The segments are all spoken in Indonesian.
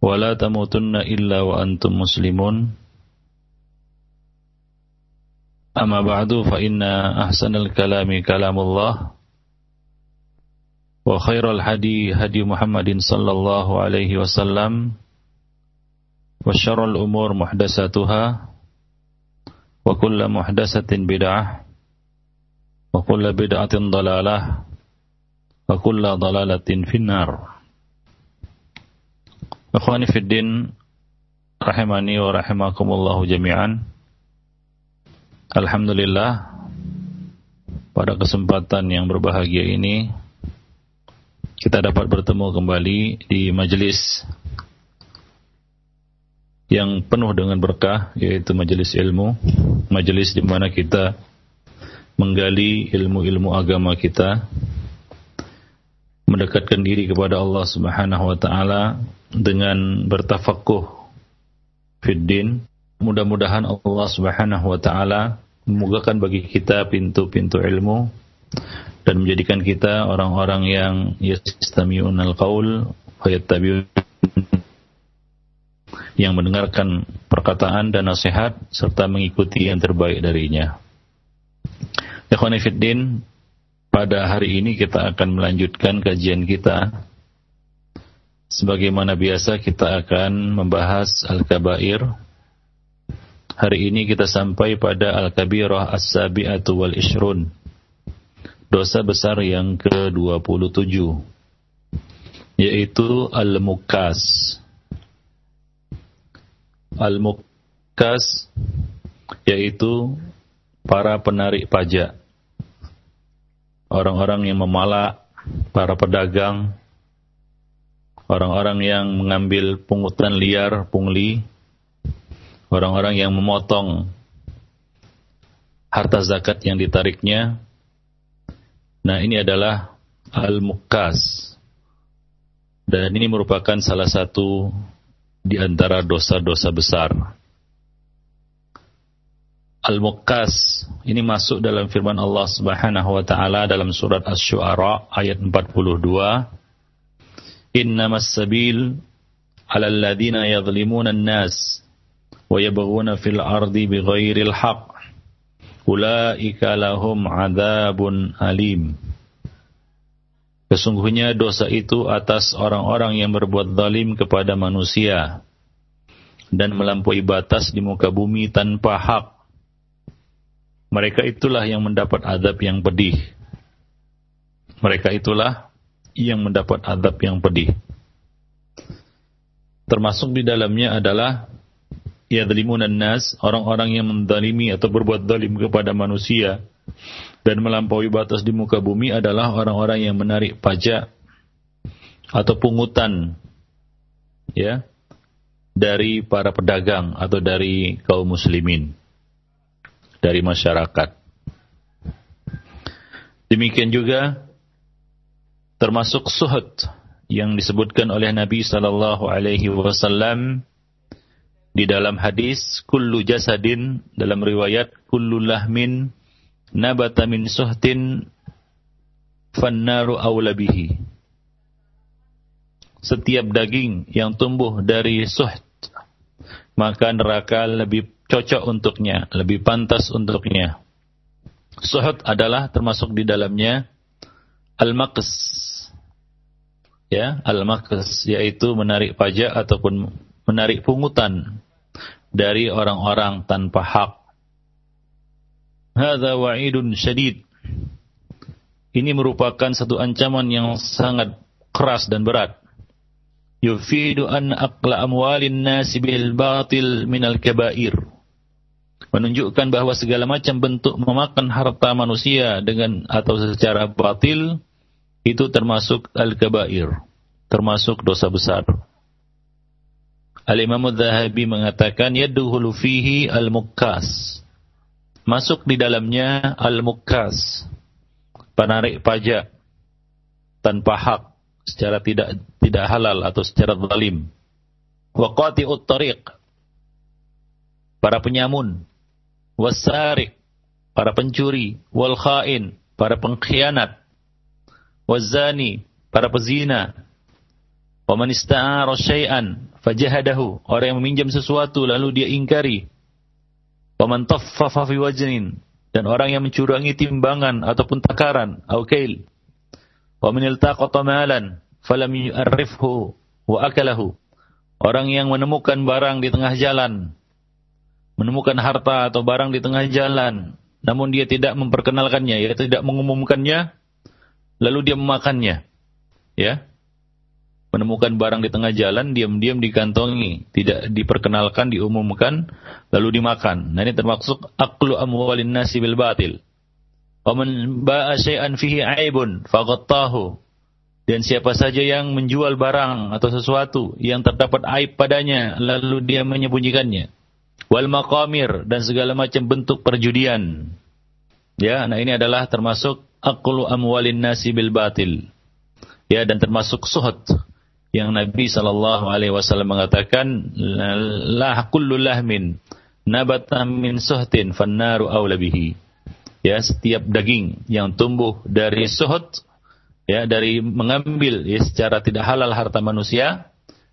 ولا تموتن إلا وأنتم مسلمون. أما بعد فإن أحسن الكلام كلام الله وخير الهدي هدي محمد صلى الله عليه وسلم وشر الأمور محدثاتها وكل محدثة بدعة وكل بدعة ضلالة وكل ضلالة في النار. Akhwani Fiddin Rahimani wa rahimakumullahu jami'an. Alhamdulillah Pada kesempatan yang berbahagia ini Kita dapat bertemu kembali di majelis Yang penuh dengan berkah Yaitu majelis ilmu. Majelis di mana kita Menggali ilmu-ilmu agama kita Mendekatkan diri kepada Allah subhanahu wa ta'ala dengan bertafakuh fiddin. Mudah-mudahan Allah Subhanahu wa taala memudahkan bagi kita pintu-pintu ilmu dan menjadikan kita orang-orang yang yastami'un yattabi'un yang mendengarkan perkataan dan nasihat serta mengikuti yang terbaik darinya. Ikhwani fiddin, pada hari ini kita akan melanjutkan kajian kita Sebagaimana biasa kita akan membahas Al-Kabair. Hari ini kita sampai pada Al-Kabirah As-Sabi'atu wal Ishrun. Dosa besar yang ke-27. Yaitu Al-Mukas. Al-Mukas yaitu para penarik pajak. Orang-orang yang memalak, para pedagang, orang-orang yang mengambil pungutan liar, pungli, orang-orang yang memotong harta zakat yang ditariknya. Nah, ini adalah al-mukas. Dan ini merupakan salah satu di antara dosa-dosa besar. Al-Mukas ini masuk dalam firman Allah Subhanahu wa taala dalam surat Asy-Syu'ara ayat 42 innamas sabil 'ala alladziina yadhlimuna an-nas wa yabghuna fil ardi bighairil haqq ulaika lahum 'adzabun alim Sesungguhnya dosa itu atas orang-orang yang berbuat zalim kepada manusia dan melampaui batas di muka bumi tanpa hak. Mereka itulah yang mendapat azab yang pedih. Mereka itulah yang mendapat adab yang pedih. Termasuk di dalamnya adalah yadlimunan nas, orang-orang yang mendalimi atau berbuat dalim kepada manusia dan melampaui batas di muka bumi adalah orang-orang yang menarik pajak atau pungutan ya dari para pedagang atau dari kaum muslimin dari masyarakat. Demikian juga termasuk suhud yang disebutkan oleh Nabi sallallahu alaihi wasallam di dalam hadis kullu jasadin dalam riwayat kullu lahmin nabata min suhtin fannaru setiap daging yang tumbuh dari suht maka neraka lebih cocok untuknya, lebih pantas untuknya. Suhut adalah termasuk di dalamnya al-maqs ya al-makas yaitu menarik pajak ataupun menarik pungutan dari orang-orang tanpa hak. Hadza wa'idun syadid. Ini merupakan satu ancaman yang sangat keras dan berat. Yufidu an aqla amwalin nasi bil batil minal kabair. Menunjukkan bahwa segala macam bentuk memakan harta manusia dengan atau secara batil itu termasuk al-kabair. termasuk dosa besar. Al-Imam Al-Zahabi mengatakan yaduhulu fihi al-mukkas. Masuk di dalamnya al-mukkas. Penarik pajak tanpa hak secara tidak tidak halal atau secara zalim. Wa qati'ut tariq. Para penyamun. Wasarik. Para pencuri. Wal khain. Para pengkhianat. Wazani. Para pezina. Wa man ista'ara syai'an fajahadahu. Orang yang meminjam sesuatu lalu dia ingkari. Wa man taffafa fi wajnin. Dan orang yang mencurangi timbangan ataupun takaran. Au kail. Wa man iltaqata malan falam yu'arrifhu wa akalahu. Orang yang menemukan barang di tengah jalan, menemukan harta atau barang di tengah jalan, namun dia tidak memperkenalkannya, ya tidak mengumumkannya, lalu dia memakannya. Ya. Menemukan barang di tengah jalan, diam-diam dikantongi, tidak diperkenalkan, diumumkan, lalu dimakan. Nah ini termasuk aklu amwalin nasi bil batil. Wa man ba'a syai'an fihi aibun faghattahu dan siapa saja yang menjual barang atau sesuatu yang terdapat aib padanya, lalu dia menyembunyikannya. Wal maqamir dan segala macam bentuk perjudian. Ya, nah ini adalah termasuk aklu amwalin nasi bil batil. Ya, dan termasuk suhut yang Nabi Shallallahu Alaihi Wasallam mengatakan lah kullu lahmin nabata min suhtin fannaru awlabihi. Ya, setiap daging yang tumbuh dari suhut ya dari mengambil ya, secara tidak halal harta manusia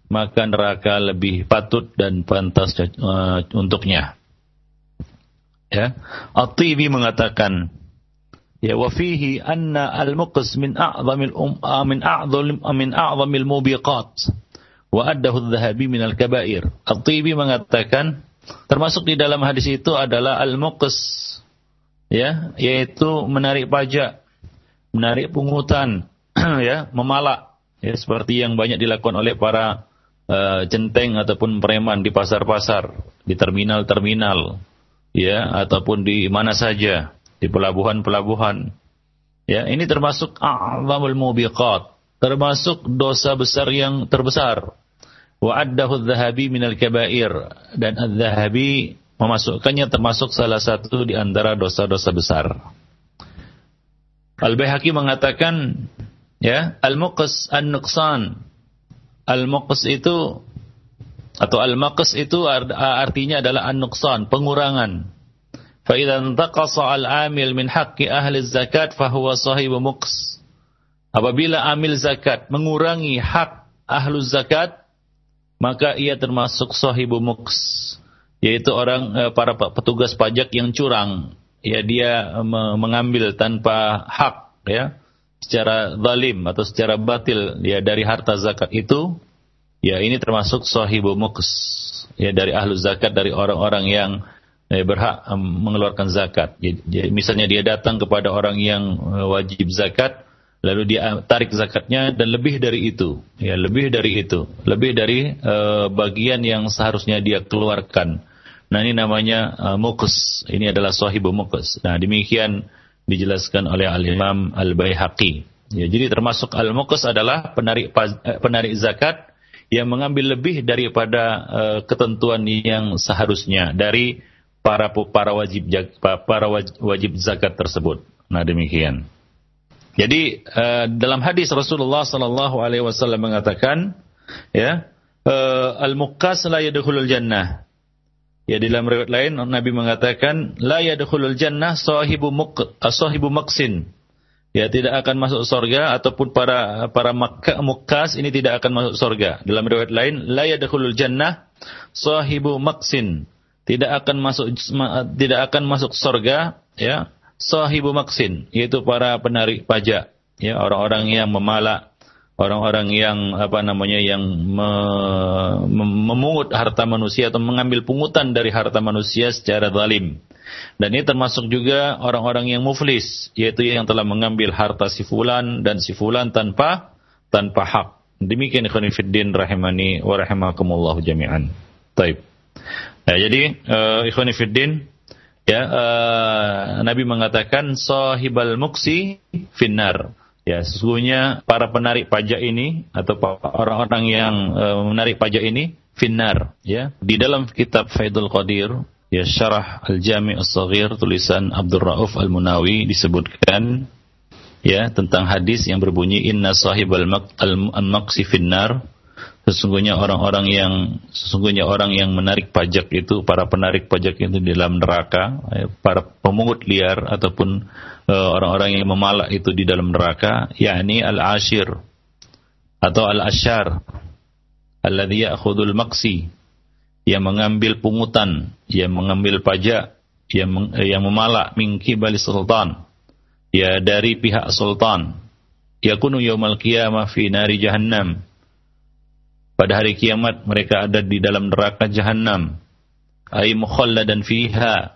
maka neraka lebih patut dan pantas uh, untuknya ya At-Tibi mengatakan ya wa anna al-muqs min a'zamil um, ah, min a'zam min a'zamil mubiqat wa addahu adh-dhahabi min al-kaba'ir. At-Tibi mengatakan termasuk di dalam hadis itu adalah al-muqs ya yaitu menarik pajak menarik pungutan, ya, memalak, ya, seperti yang banyak dilakukan oleh para uh, centeng ataupun preman di pasar-pasar, di terminal-terminal, ya, ataupun di mana saja, di pelabuhan-pelabuhan. Ya, ini termasuk a'zamul mubiqat, termasuk dosa besar yang terbesar. Wa addahu adh-dhahabi minal kabair dan adh-dhahabi memasukkannya termasuk salah satu di antara dosa-dosa besar. Al-Baihaqi mengatakan ya, al-muqas an-nuqsan. Al-muqas itu atau al-maqas itu artinya adalah an-nuqsan, pengurangan. Idza intaqasa al-amil min haqqi ahli zakat fa huwa sahibu. Apabila amil zakat mengurangi hak ahlu zakat, maka ia termasuk sahibu muqs, yaitu orang eh, para petugas pajak yang curang ya dia mengambil tanpa hak ya secara zalim atau secara batil ya dari harta zakat itu ya ini termasuk sahibu muqs ya dari ahlu zakat dari orang-orang yang eh, berhak mengeluarkan zakat. Jadi, misalnya dia datang kepada orang yang uh, wajib zakat, lalu dia tarik zakatnya dan lebih dari itu, ya lebih dari itu, lebih dari uh, bagian yang seharusnya dia keluarkan. Nah ini namanya uh, muqs. Ini adalah sahibu muqs. Nah demikian dijelaskan oleh al-Imam Al-Baihaqi. Ya, jadi termasuk al-muqs adalah penarik eh, penarik zakat yang mengambil lebih daripada uh, ketentuan yang seharusnya dari para para wajib para wajib zakat tersebut. Nah demikian. Jadi uh, dalam hadis Rasulullah Sallallahu Alaihi Wasallam mengatakan, ya uh, al-muqas la yadkhulul jannah Ya dalam riwayat lain Nabi mengatakan la yadkhulul jannah sahibu muq sahibu maqsin. Ya tidak akan masuk surga ataupun para para mukas ini tidak akan masuk surga. Dalam riwayat lain la jannah sahibu maqsin. Tidak akan masuk tidak akan masuk surga ya sahibu maqsin yaitu para penarik pajak ya orang-orang yang memalak orang-orang yang apa namanya yang me, memungut harta manusia atau mengambil pungutan dari harta manusia secara zalim. Dan ini termasuk juga orang-orang yang muflis, yaitu yang telah mengambil harta si fulan dan si fulan tanpa tanpa hak. Demikian ikhwan fiddin rahimani wa rahimakumullah jami'an. Taib. Ya, jadi uh, ikhwan fiddin ya uh, Nabi mengatakan sahibal muksi finnar Ya, sesungguhnya para penarik pajak ini atau orang-orang yang uh, menarik pajak ini finnar, ya. Di dalam kitab Faidul Qadir, ya Syarah Al-Jami' As-Saghir tulisan Abdul Rauf Al-Munawi disebutkan ya tentang hadis yang berbunyi inna sahibal maqsi finnar sesungguhnya orang-orang yang sesungguhnya orang yang menarik pajak itu para penarik pajak itu di dalam neraka ya, para pemungut liar ataupun Eh, orang-orang yang memalak itu di dalam neraka yakni al-ashir atau al-ashar alladhi ya'khudul maksi yang mengambil pungutan yang mengambil pajak yang yang memalak min kibali sultan ya dari pihak sultan. Yakunu yaumal qiyamah fi nari jahannam pada hari kiamat mereka ada di dalam neraka jahannam ay mukhalladan fiha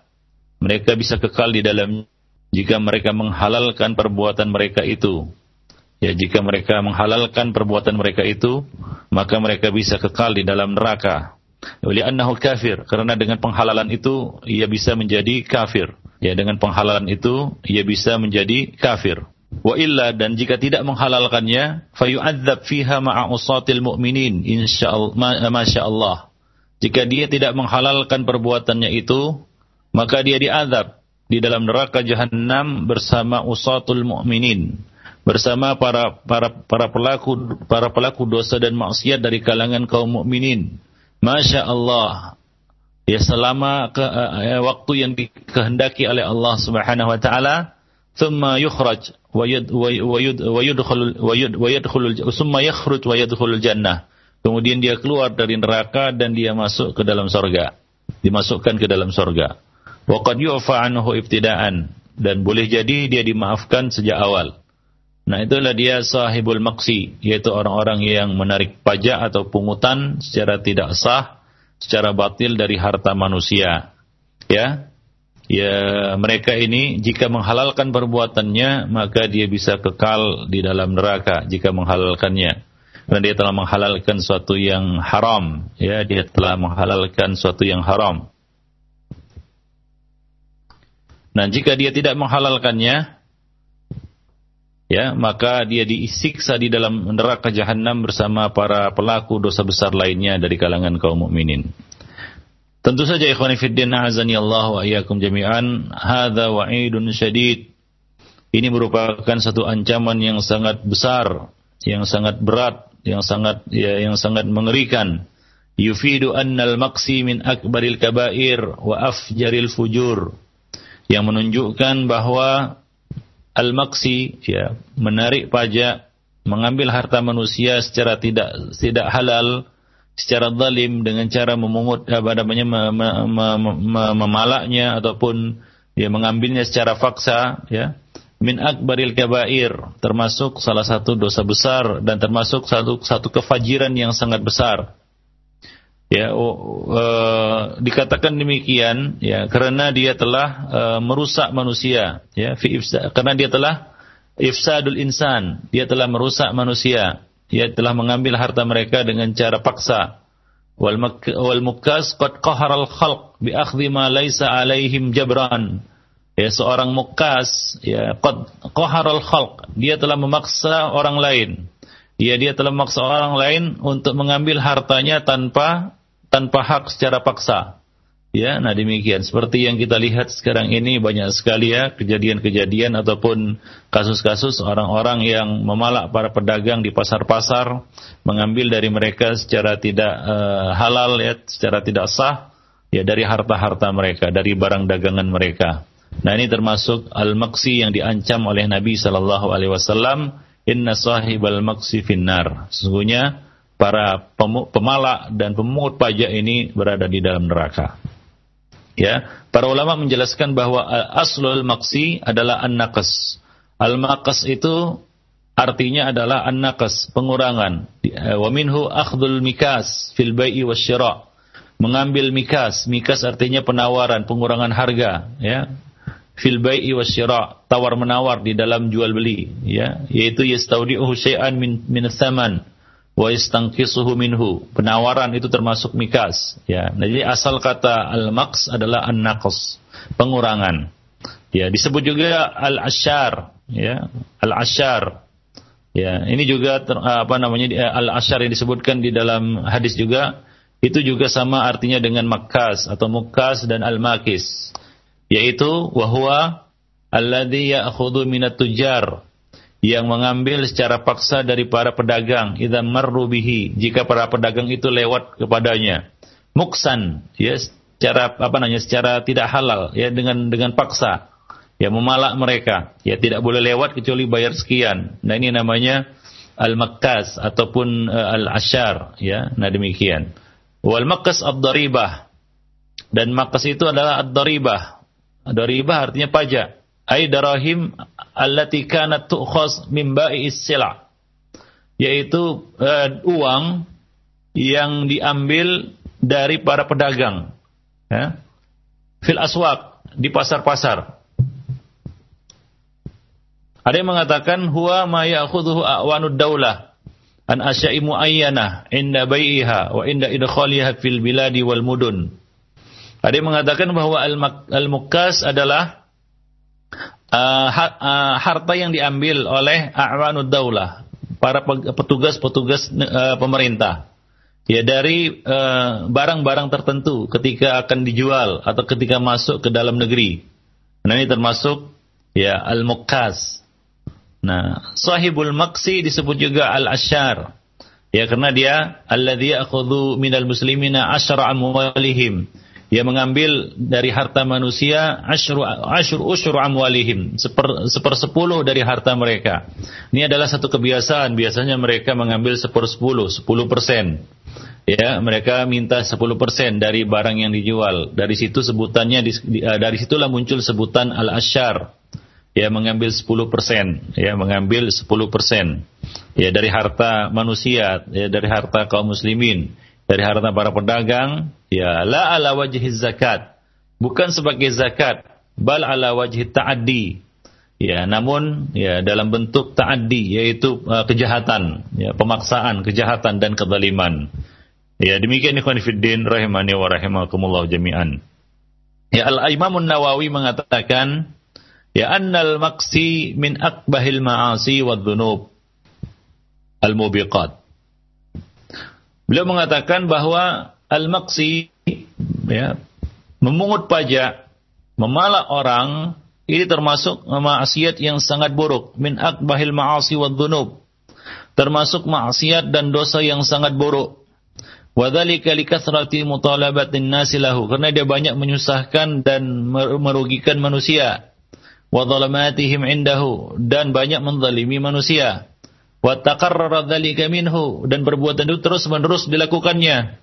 mereka bisa kekal di dalam jika mereka menghalalkan perbuatan mereka itu. Ya, jika mereka menghalalkan perbuatan mereka itu, maka mereka bisa kekal di dalam neraka. Oleh annahu kafir, karena dengan penghalalan itu ia bisa menjadi kafir. Ya, dengan penghalalan itu ia bisa menjadi kafir. Wa illa dan jika tidak menghalalkannya, fayu'adzab fiha ma'a usatil mu'minin insyaallah masyaallah. Jika dia tidak menghalalkan perbuatannya itu, maka dia diazab di dalam neraka jahanam bersama usatul mu'minin bersama para para para pelaku para pelaku dosa dan maksiat dari kalangan kaum mukminin. Masya Allah. Ya selama ke, uh, waktu yang dikehendaki oleh Allah Subhanahu wa taala, wa wa wa yudkhul wa yud wa yadkhul thumma yakhruj wa yadkhulul jannah. Kemudian dia keluar dari neraka dan dia masuk ke dalam surga. Dimasukkan ke dalam surga. Waqad yu'fa anhu ibtida'an dan boleh jadi dia dimaafkan sejak awal. Nah itulah dia sahibul maksi, yaitu orang-orang yang menarik pajak atau pungutan secara tidak sah, secara batil dari harta manusia. Ya, ya mereka ini jika menghalalkan perbuatannya maka dia bisa kekal di dalam neraka jika menghalalkannya. Karena dia telah menghalalkan suatu yang haram, ya dia telah menghalalkan suatu yang haram. Nah, jika dia tidak menghalalkannya, ya, maka dia disiksa di dalam neraka jahanam bersama para pelaku dosa besar lainnya dari kalangan kaum mukminin. Tentu saja ikhwan fillah azani Allah wa iyyakum jami'an, hadza wa'idun syadid. Ini merupakan satu ancaman yang sangat besar, yang sangat berat, yang sangat ya, yang sangat mengerikan. Yufidu annal maksi min akbaril kabair wa afjaril fujur yang menunjukkan bahwa al-maksi ya menarik pajak mengambil harta manusia secara tidak tidak halal secara zalim dengan cara memungut apa namanya memalaknya ataupun ya mengambilnya secara faksa ya. Min akbaril kabair termasuk salah satu dosa besar dan termasuk satu satu kefajiran yang sangat besar. Ya uh, dikatakan demikian ya karena dia telah uh, merusak manusia ya fi ifsa, karena dia telah ifsadul insan dia telah merusak manusia dia telah mengambil harta mereka dengan cara paksa. Wal mukas qad al khalq bi akhdhi ma alaihim jabran. Ya seorang mukas ya qad al khalq. Dia telah memaksa orang lain. Ya dia telah memaksa orang lain untuk mengambil hartanya tanpa tanpa hak secara paksa. Ya, nah demikian. Seperti yang kita lihat sekarang ini banyak sekali ya kejadian-kejadian ataupun kasus-kasus orang-orang yang memalak para pedagang di pasar-pasar, mengambil dari mereka secara tidak uh, halal ya, secara tidak sah ya dari harta-harta mereka, dari barang dagangan mereka. Nah ini termasuk al-maksi yang diancam oleh Nabi Shallallahu Alaihi Wasallam. Inna sahibal maksi finnar. Sesungguhnya para pemalak dan pemungut pajak ini berada di dalam neraka. Ya, para ulama menjelaskan bahwa aslul maksi adalah an-naqas. Al-maqas itu artinya adalah an-naqas, pengurangan. Eh, wa minhu akhdul mikas fil bai'i wasyira. Mengambil mikas, mikas artinya penawaran, pengurangan harga, ya. Fil bai'i wasyira, tawar menawar di dalam jual beli, ya, yaitu yastaudi'uhu syai'an min min wa istanqisuhu minhu. Penawaran itu termasuk mikas, ya. Nah, jadi asal kata al-maqs adalah an-naqs, pengurangan. Ya, disebut juga al-asyar, ya. Al-asyar Ya, ini juga ter, apa namanya al-asyar yang disebutkan di dalam hadis juga itu juga sama artinya dengan makas atau mukas dan al-makis yaitu wahwa alladhi ya'khudhu minat tujar yang mengambil secara paksa dari para pedagang. Idza marru bihi. Jika para pedagang itu lewat kepadanya. Muksan. Ya secara apa namanya secara tidak halal. Ya dengan dengan paksa. Ya memalak mereka. Ya tidak boleh lewat kecuali bayar sekian. Nah ini namanya al-makkas ataupun uh, al-asyar ya nah demikian. Wal makkas ad-daribah. Dan makkas itu adalah ad-daribah. Ad-daribah artinya pajak. Ay darahim allati kanat tu'khas min ba'i'is sila yaitu uh, uang yang diambil dari para pedagang ya fil aswaq di pasar-pasar ada yang mengatakan huwa ma ya'khudhuhu a'wanud daulah an asya'i muayyanah inda bai'iha wa inda idkhaliha fil biladi wal mudun. Ada yang mengatakan bahwa al-mukas adalah uh, harta yang diambil oleh a'wanud daulah, para petugas-petugas uh, pemerintah. Ya dari barang-barang uh, tertentu ketika akan dijual atau ketika masuk ke dalam negeri. Nah ini termasuk ya al-mukas Nah, sahibul maksi disebut juga al-asyar. Ya karena dia alladzi ya'khudhu minal muslimina asyra amwalihim. Dia mengambil dari harta manusia asyru asyru usyru amwalihim, seper, sepersepuluh dari harta mereka. Ini adalah satu kebiasaan, biasanya mereka mengambil sepersepuluh, sepuluh persen. Ya, mereka minta sepuluh persen dari barang yang dijual. Dari situ sebutannya, dari situlah muncul sebutan al-asyar ya mengambil 10%, ya mengambil 10%. Ya dari harta manusia, ya dari harta kaum muslimin, dari harta para pedagang, ya la ala wajhi zakat. Bukan sebagai zakat, bal ala wajhi ta'addi. Ya, namun ya dalam bentuk ta'addi yaitu uh, kejahatan, ya pemaksaan, kejahatan dan kezaliman. Ya, demikian ikhwan fillah rahimani wa rahimakumullah jami'an. Ya Al-Imam Nawawi mengatakan ya annal maksi min akbahil ma'asi wa dhunub al-mubiqat. Beliau mengatakan bahwa al-maksi ya, memungut pajak, memalak orang ini termasuk maksiat yang sangat buruk min akbahil ma'asi wa dhunub. Termasuk maksiat dan dosa yang sangat buruk. Wadhalika likathrati mutalabatin nasi lahu. Karena dia banyak menyusahkan dan merugikan manusia wa dhalamatihim indahu dan banyak menzalimi manusia wa taqarrara dzalika minhu dan perbuatan itu terus-menerus dilakukannya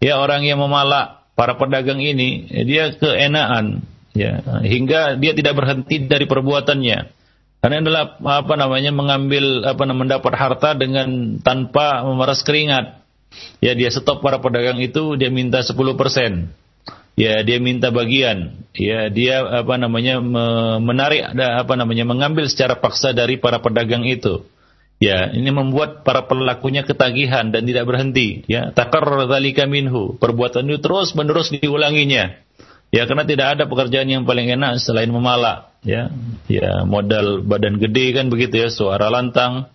ya orang yang memalak para pedagang ini dia keenaan. Ya hingga dia tidak berhenti dari perbuatannya. Karena adalah apa namanya mengambil apa mendapat harta dengan tanpa memeras keringat. Ya dia stop para pedagang itu dia minta 10% ya dia minta bagian, ya dia apa namanya menarik apa namanya mengambil secara paksa dari para pedagang itu. Ya, ini membuat para pelakunya ketagihan dan tidak berhenti, ya. Takar dzalika minhu. Perbuatan itu terus menerus diulanginya. Ya, karena tidak ada pekerjaan yang paling enak selain memalak, ya. Ya, modal badan gede kan begitu ya, suara lantang,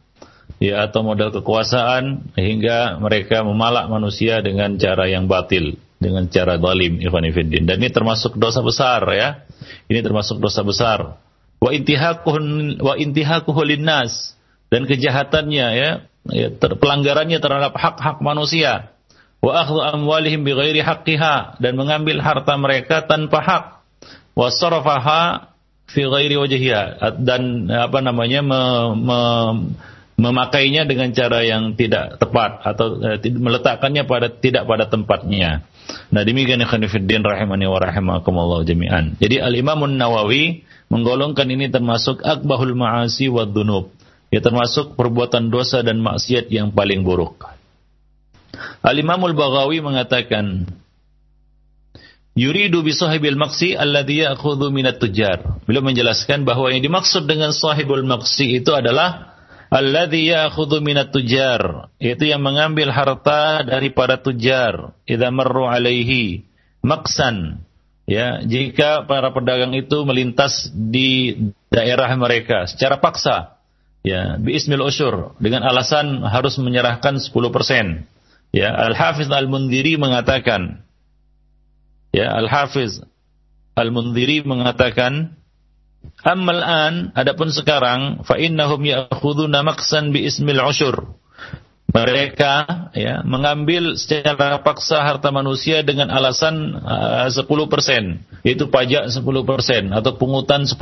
ya atau modal kekuasaan hingga mereka memalak manusia dengan cara yang batil dengan cara zalim ikhwan dan ini termasuk dosa besar ya ini termasuk dosa besar wa intihakuhun wa intihakuhu linnas dan kejahatannya ya, ya ter, pelanggarannya terhadap hak-hak manusia wa akhdhu amwalihim bighairi haqqiha dan mengambil harta mereka tanpa hak wa sarafaha fi ghairi wajhiha dan apa namanya me, me, memakainya dengan cara yang tidak tepat atau eh, meletakkannya pada tidak pada tempatnya Nah demikian ikhwan rahimani wa rahimakumullah jami'an. Jadi Al-Imam Nawawi menggolongkan ini termasuk akbahul ma'asi wa dhunub. Ya termasuk perbuatan dosa dan maksiat yang paling buruk. Al-Imamul Baghawi mengatakan Yuridu bi sahibil maksi alladhi ya'khudhu minat tujar. Beliau menjelaskan bahwa yang dimaksud dengan sahibul maksi itu adalah alladhi ya'khudhu minat tujar yaitu yang mengambil harta dari para tujar idza marru alaihi maksan ya jika para pedagang itu melintas di daerah mereka secara paksa ya biismil usyur dengan alasan harus menyerahkan 10%. Ya, Al-Hafiz Al-Mundhiri mengatakan ya Al-Hafiz Al-Mundhiri mengatakan Ammal an adapun sekarang fa innahum ya'khuduna maqsan bi ismil usyur. Mereka ya mengambil secara paksa harta manusia dengan alasan uh, 10% yaitu pajak 10% atau pungutan 10%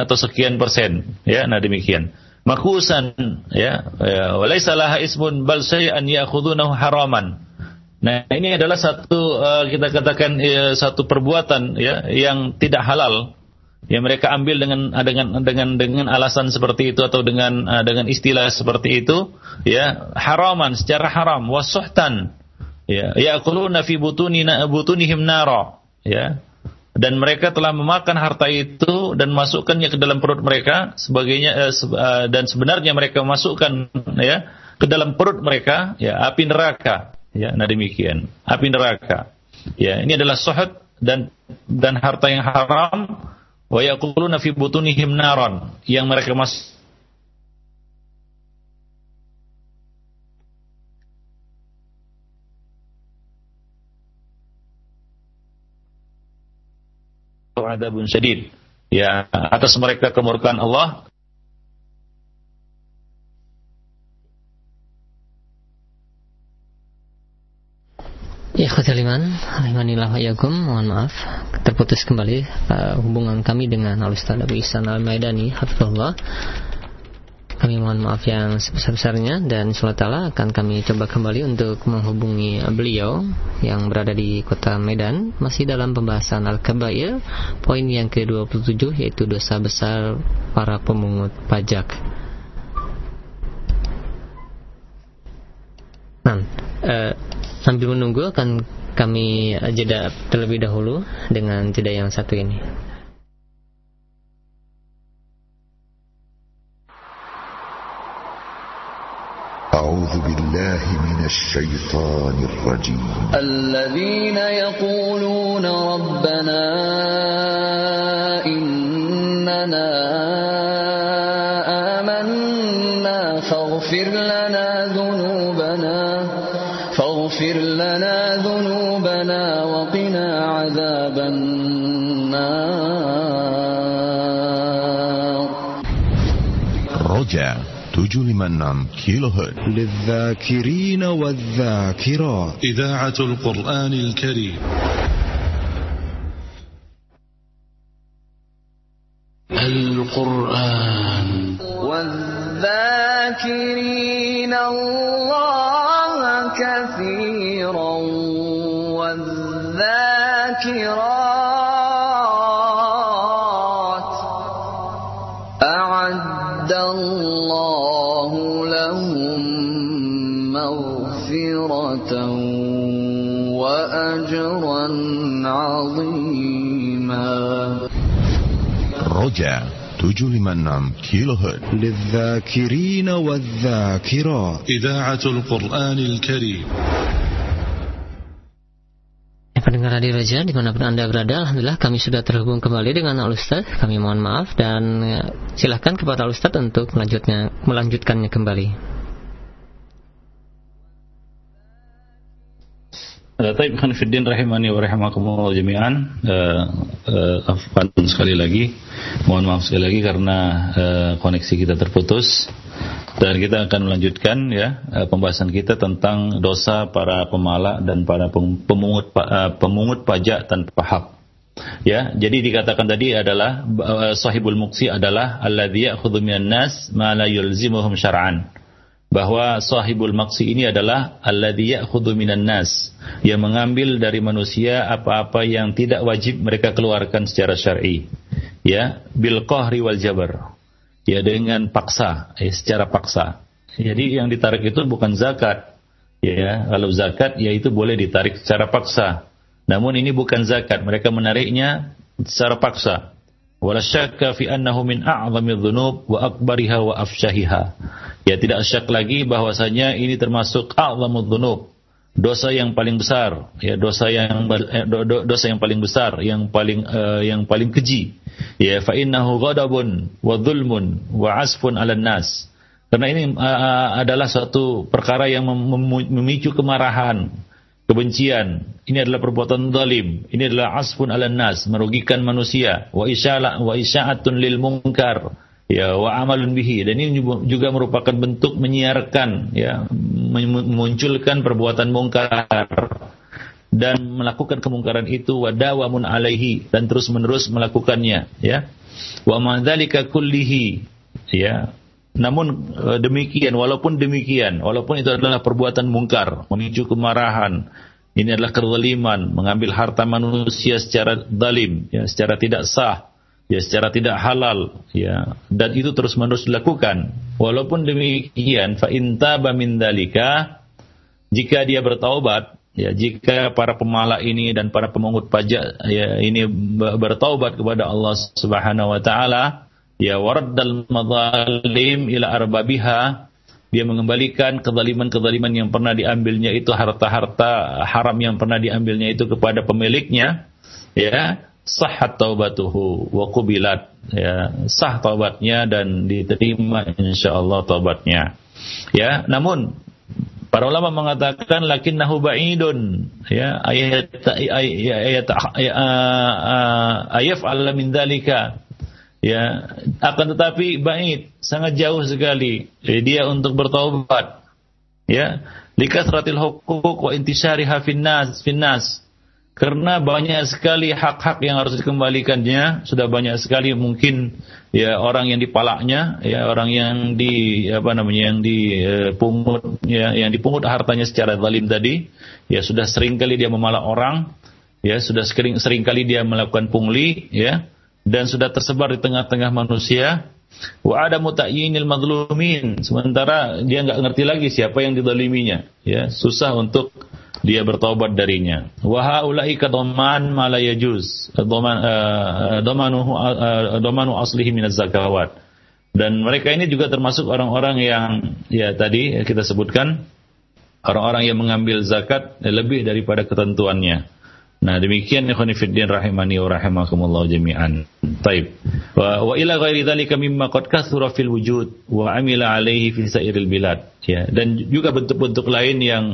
atau sekian persen. Ya nah demikian makusan ya, ya. Walaysa laha ismun bal syai'an ya'khudunahu haraman. Nah ini adalah satu uh, kita katakan uh, satu perbuatan ya yang tidak halal ya mereka ambil dengan dengan dengan dengan alasan seperti itu atau dengan uh, dengan istilah seperti itu ya. Haraman secara haram. Wasuhtan ya. Yaquluna fi butunina butunihim nara ya dan mereka telah memakan harta itu dan masukkannya ke dalam perut mereka sebagainya uh, se uh, dan sebenarnya mereka masukkan ya ke dalam perut mereka ya api neraka. Ya nah demikian. Api neraka. Ya ini adalah suhud dan dan harta yang haram. Wa yaquluna fi butunihim naron yang mereka mas adabun syadid. Ya atas mereka kemurkaan Allah. Ya khoteliman, Alhamdulillah yakum, mohon maaf terputus kembali uh, hubungan kami dengan Al-Ustaz Abu Ihsan Al-Maidani Hafizullah kami mohon maaf yang sebesar-besarnya dan Allah akan kami coba kembali untuk menghubungi beliau yang berada di kota Medan masih dalam pembahasan Al-Kabair poin yang ke-27 yaitu dosa besar para pemungut pajak Nah, uh, Sambil menunggu akan kami jeda terlebih dahulu dengan jeda yang satu ini. أعوذ بالله من الشيطان الرجيم. الذين يقولون ربنا إننا آمنا فاغفر لنا واغفر لنا ذنوبنا وقنا عذاب النار. رجع تجو لمن كيلو هرت للذاكرين والذاكرات. إذاعة القرآن الكريم. القرآن. والذاكرين الله رجع تجو لمن كيلو هرت للذاكرين والذاكرات إذاعة القرآن الكريم Pendengar Radio Raja dimanapun Anda berada Alhamdulillah kami sudah terhubung kembali dengan Al Ustaz Kami mohon maaf dan eh, silahkan kepada Al Ustaz untuk melanjutnya, melanjutkannya kembali Taib Khanifuddin rahimani wa rahimakumullah jami'an. Uh, uh, afwan sekali lagi. Mohon maaf sekali lagi karena uh, koneksi kita terputus. Dan kita akan melanjutkan ya pembahasan kita tentang dosa para pemalak dan para pemungut pemungut pajak tanpa hak. Ya, jadi dikatakan tadi adalah uh, sahibul muksi adalah alladzi ya'khudhu minan nas ma la yulzimuhum syar'an bahwa sahibul maksi ini adalah alladhi ya'khudhu minan nas yang mengambil dari manusia apa-apa yang tidak wajib mereka keluarkan secara syar'i. Ya bil qahri wal jabar. Ya dengan paksa ya, secara paksa. Jadi yang ditarik itu bukan zakat. Ya kalau zakat ya itu boleh ditarik secara paksa. Namun ini bukan zakat. Mereka menariknya secara paksa wala fi annahu min a'zami dhunub wa akbariha wa. Ya tidak syak lagi bahwasanya ini termasuk a'zamud dhunub, dosa yang paling besar, ya dosa yang eh, dosa yang paling besar, yang paling uh, yang paling keji. Ya fa innahu ghadabun wa dhulmun wa asfun 'alan nas. Karena ini uh, adalah suatu perkara yang mem memicu kemarahan, kebencian. Ini adalah perbuatan zalim. Ini adalah asfun ala nas, merugikan manusia. Wa isyala wa isya'atun lil munkar. Ya, wa amalun bihi. Dan ini juga merupakan bentuk menyiarkan, ya, memunculkan perbuatan mungkar dan melakukan kemungkaran itu wadawamun alaihi dan terus menerus melakukannya ya wa madzalika kullihi ya namun e, demikian, walaupun demikian, walaupun itu adalah perbuatan mungkar, memicu kemarahan, ini adalah kezaliman, mengambil harta manusia secara zalim, ya, secara tidak sah, ya, secara tidak halal, ya, dan itu terus menerus dilakukan. Walaupun demikian, fa intaba min dalika, jika dia bertaubat, ya, jika para pemala ini dan para pemungut pajak ya, ini bertaubat kepada Allah Subhanahu wa taala, ya waraddal madzalim ila arbabiha. Dia mengembalikan kezaliman-kezaliman yang pernah diambilnya itu harta-harta haram yang pernah diambilnya itu kepada pemiliknya. Ya sahhat taubatuhu wa qubilat. Ya sah taubatnya dan diterima insyaallah taubatnya. Ya namun para ulama mengatakan lakinnahu ba'idun. Ya ayat ayat ayat ayat ayat min dzalika ya akan tetapi baik sangat jauh sekali Jadi dia untuk bertaubat. Ya likasratil hukuk wa intisariha finnas finnas karena banyak sekali hak-hak yang harus dikembalikannya sudah banyak sekali mungkin ya orang yang dipalaknya ya orang yang di apa namanya yang dipungut ya yang dipungut hartanya secara zalim tadi. Ya sudah sering kali dia memalak orang ya sudah sering sering kali dia melakukan pungli ya dan sudah tersebar di tengah-tengah manusia. Wa ada mutayyinil madlumin sementara dia nggak ngerti lagi siapa yang didaliminya ya susah untuk dia bertobat darinya. Wa haula'i yajuz. Dhaman uh, dhamanu uh, aslihi minaz zakawat. Dan mereka ini juga termasuk orang-orang yang ya tadi kita sebutkan orang-orang yang mengambil zakat lebih daripada ketentuannya Nah demikian ikhwan fiddin rahimani wa rahimakumullah jami'an. Taib. Wa, wa ila ghairi dzalika mimma qad kathura fil wujud wa amila alaihi fi sairil bilad. Ya, dan juga bentuk-bentuk lain yang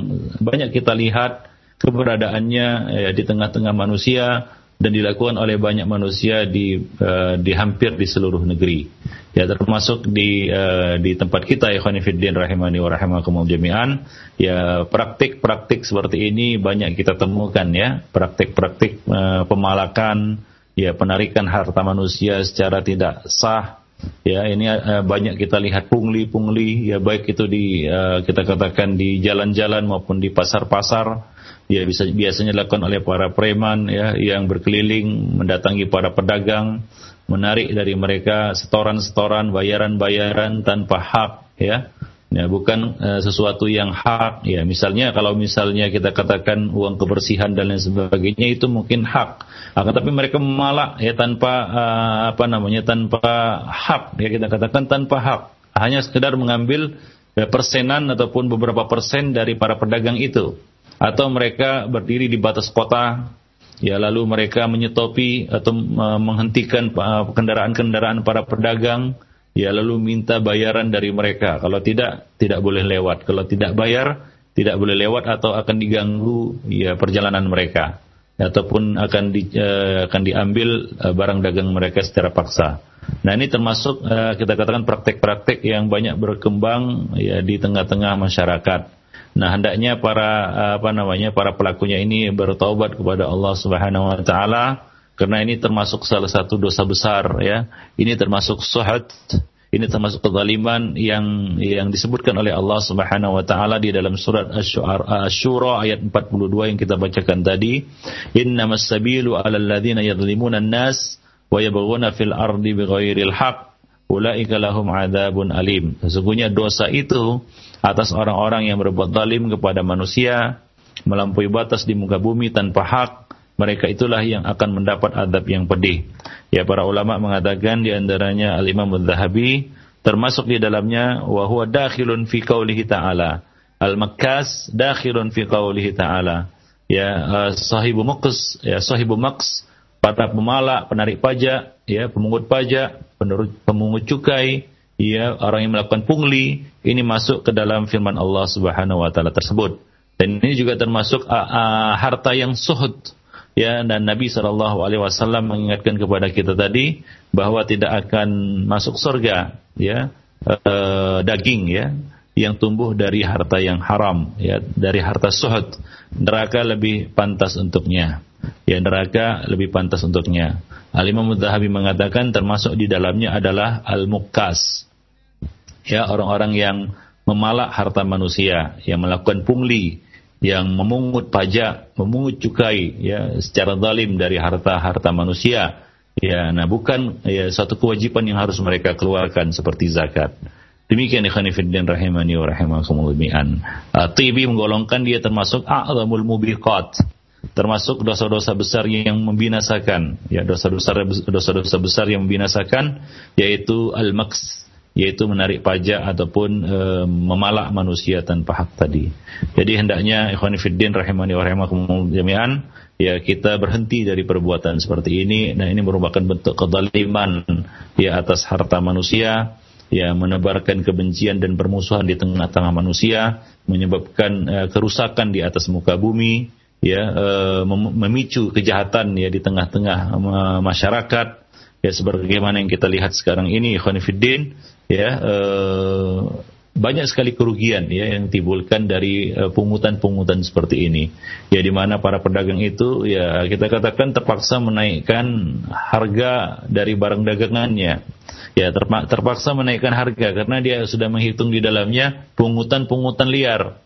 banyak kita lihat keberadaannya ya, di tengah-tengah manusia dan dilakukan oleh banyak manusia di uh, di hampir di seluruh negeri. Ya termasuk di uh, di tempat kita ya khonifuddin rahimani wa rahimakumullah jami'an. Ya praktik-praktik seperti ini banyak kita temukan ya, praktik-praktik uh, pemalakan, ya penarikan harta manusia secara tidak sah. Ya ini uh, banyak kita lihat pungli-pungli ya baik itu di uh, kita katakan di jalan-jalan maupun di pasar-pasar ya bisa biasanya dilakukan oleh para preman ya yang berkeliling mendatangi para pedagang menarik dari mereka setoran-setoran bayaran-bayaran tanpa hak ya. Ya bukan uh, sesuatu yang hak ya. Misalnya kalau misalnya kita katakan uang kebersihan dan lain sebagainya itu mungkin hak. Akan tapi mereka memalak ya tanpa uh, apa namanya tanpa hak ya kita katakan tanpa hak. Hanya sekedar mengambil ya, persenan ataupun beberapa persen dari para pedagang itu atau mereka berdiri di batas kota ya lalu mereka menyetopi atau menghentikan kendaraan-kendaraan para pedagang ya lalu minta bayaran dari mereka kalau tidak tidak boleh lewat kalau tidak bayar tidak boleh lewat atau akan diganggu ya perjalanan mereka ataupun akan di, uh, akan diambil uh, barang dagang mereka secara paksa. Nah ini termasuk uh, kita katakan praktek-praktek yang banyak berkembang ya di tengah-tengah masyarakat. Nah, hendaknya para apa namanya para pelakunya ini bertaubat kepada Allah Subhanahu wa taala karena ini termasuk salah satu dosa besar ya. Ini termasuk suhat, ini termasuk kezaliman yang yang disebutkan oleh Allah Subhanahu wa taala di dalam surat Asy-Syura ayat 42 yang kita bacakan tadi. Innamas sabilu 'alal ladzina yadhlimuna an-nas wa yabghuna fil ardi bighairil haqq ulaika lahum adzabun alim. Sesungguhnya dosa itu atas orang-orang yang berbuat zalim kepada manusia, melampaui batas di muka bumi tanpa hak, mereka itulah yang akan mendapat adab yang pedih. Ya para ulama mengatakan di antaranya Al-Imam Al-Zahabi termasuk di dalamnya wa huwa dakhilun fi qaulihi ta'ala. Al-Makkas dakhilun fi qaulihi ta'ala. Ya uh, sahibu maqs ya sahibu maqs para pemalak, penarik pajak, ya pemungut pajak, pemungut cukai, ya orang yang melakukan pungli ini masuk ke dalam firman Allah Subhanahu wa taala tersebut. Dan ini juga termasuk uh, uh, harta yang suhud. Ya dan Nabi Shallallahu Alaihi Wasallam mengingatkan kepada kita tadi bahwa tidak akan masuk surga ya uh, daging ya yang tumbuh dari harta yang haram ya dari harta suhud. Neraka lebih pantas untuknya. Ya neraka lebih pantas untuknya. Al Imam mengatakan termasuk di dalamnya adalah al mukas ya orang-orang yang memalak harta manusia yang melakukan pungli yang memungut pajak, memungut cukai ya secara zalim dari harta-harta manusia. Ya, nah bukan ya suatu kewajiban yang harus mereka keluarkan seperti zakat. Demikian ikhwan fillah rahimani wa rahimakumullah. Uh, Tibi menggolongkan dia termasuk a'zamul mubiqat. Termasuk dosa-dosa besar yang membinasakan, ya dosa-dosa dosa-dosa besar yang membinasakan yaitu al-maks yaitu menarik pajak ataupun e, memalak manusia tanpa hak tadi. Jadi hendaknya ikhwan fillah rahimani wa rahimakumullah jami'an ya kita berhenti dari perbuatan seperti ini dan ini merupakan bentuk kezaliman ya atas harta manusia ya menebarkan kebencian dan permusuhan di tengah-tengah manusia menyebabkan uh, kerusakan di atas muka bumi ya uh, memicu kejahatan ya di tengah-tengah uh, masyarakat ya sebagaimana yang kita lihat sekarang ini khonifuddin ya uh, banyak sekali kerugian ya yang timbulkan dari pungutan-pungutan seperti ini. Ya di mana para pedagang itu ya kita katakan terpaksa menaikkan harga dari barang dagangannya ya terpaksa menaikkan harga karena dia sudah menghitung di dalamnya pungutan-pungutan liar.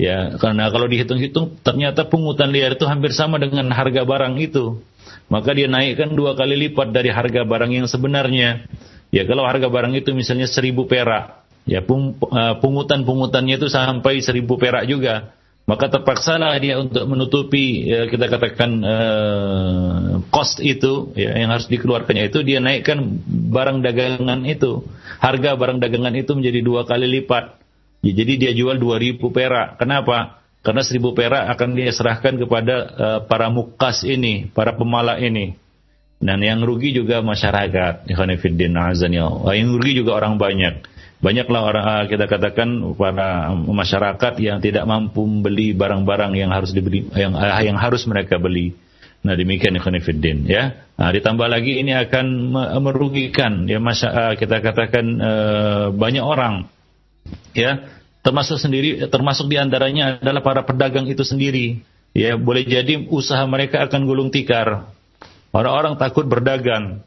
Ya, karena kalau dihitung-hitung ternyata pungutan liar itu hampir sama dengan harga barang itu. Maka dia naikkan dua kali lipat dari harga barang yang sebenarnya. Ya, kalau harga barang itu misalnya seribu perak, ya eh, pungutan-pungutannya itu sampai seribu perak juga. Maka terpaksalah dia untuk menutupi ya, kita katakan uh, cost itu ya, yang harus dikeluarkannya itu dia naikkan barang dagangan itu. Harga barang dagangan itu menjadi dua kali lipat. Ya, jadi dia jual 2000 perak. Kenapa? Karena 1000 perak akan dia serahkan kepada uh, para mukas ini para pemalak ini dan yang rugi juga masyarakat ikhwanifiddin azanil yang rugi juga orang banyak. Banyaklah orang ah, kita katakan para masyarakat yang tidak mampu membeli barang-barang yang harus dibeli yang ah, yang harus mereka beli. Nah demikian ikhwanifiddin ya. Nah, ditambah lagi ini akan merugikan ya masa ah, kita katakan uh, banyak orang ya. Termasuk sendiri termasuk di antaranya adalah para pedagang itu sendiri. Ya boleh jadi usaha mereka akan gulung tikar orang-orang takut berdagang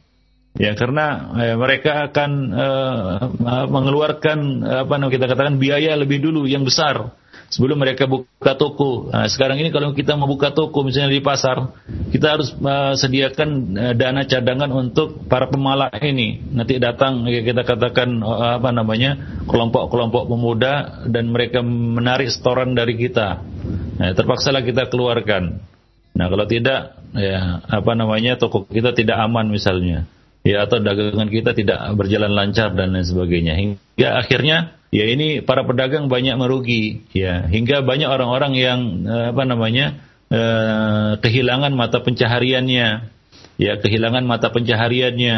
ya karena eh, mereka akan eh, mengeluarkan apa namanya kita katakan biaya lebih dulu yang besar sebelum mereka buka toko. Nah, sekarang ini kalau kita mau buka toko misalnya di pasar, kita harus uh, sediakan uh, dana cadangan untuk para pemalak ini. Nanti datang ya kita katakan uh, apa namanya kelompok-kelompok pemuda dan mereka menarik setoran dari kita. Nah, terpaksalah kita keluarkan. Nah, kalau tidak ya apa namanya toko kita tidak aman misalnya. Ya atau dagangan kita tidak berjalan lancar dan lain sebagainya. Hingga akhirnya ya ini para pedagang banyak merugi ya. Hingga banyak orang-orang yang eh, apa namanya eh, kehilangan mata pencahariannya. Ya kehilangan mata pencahariannya.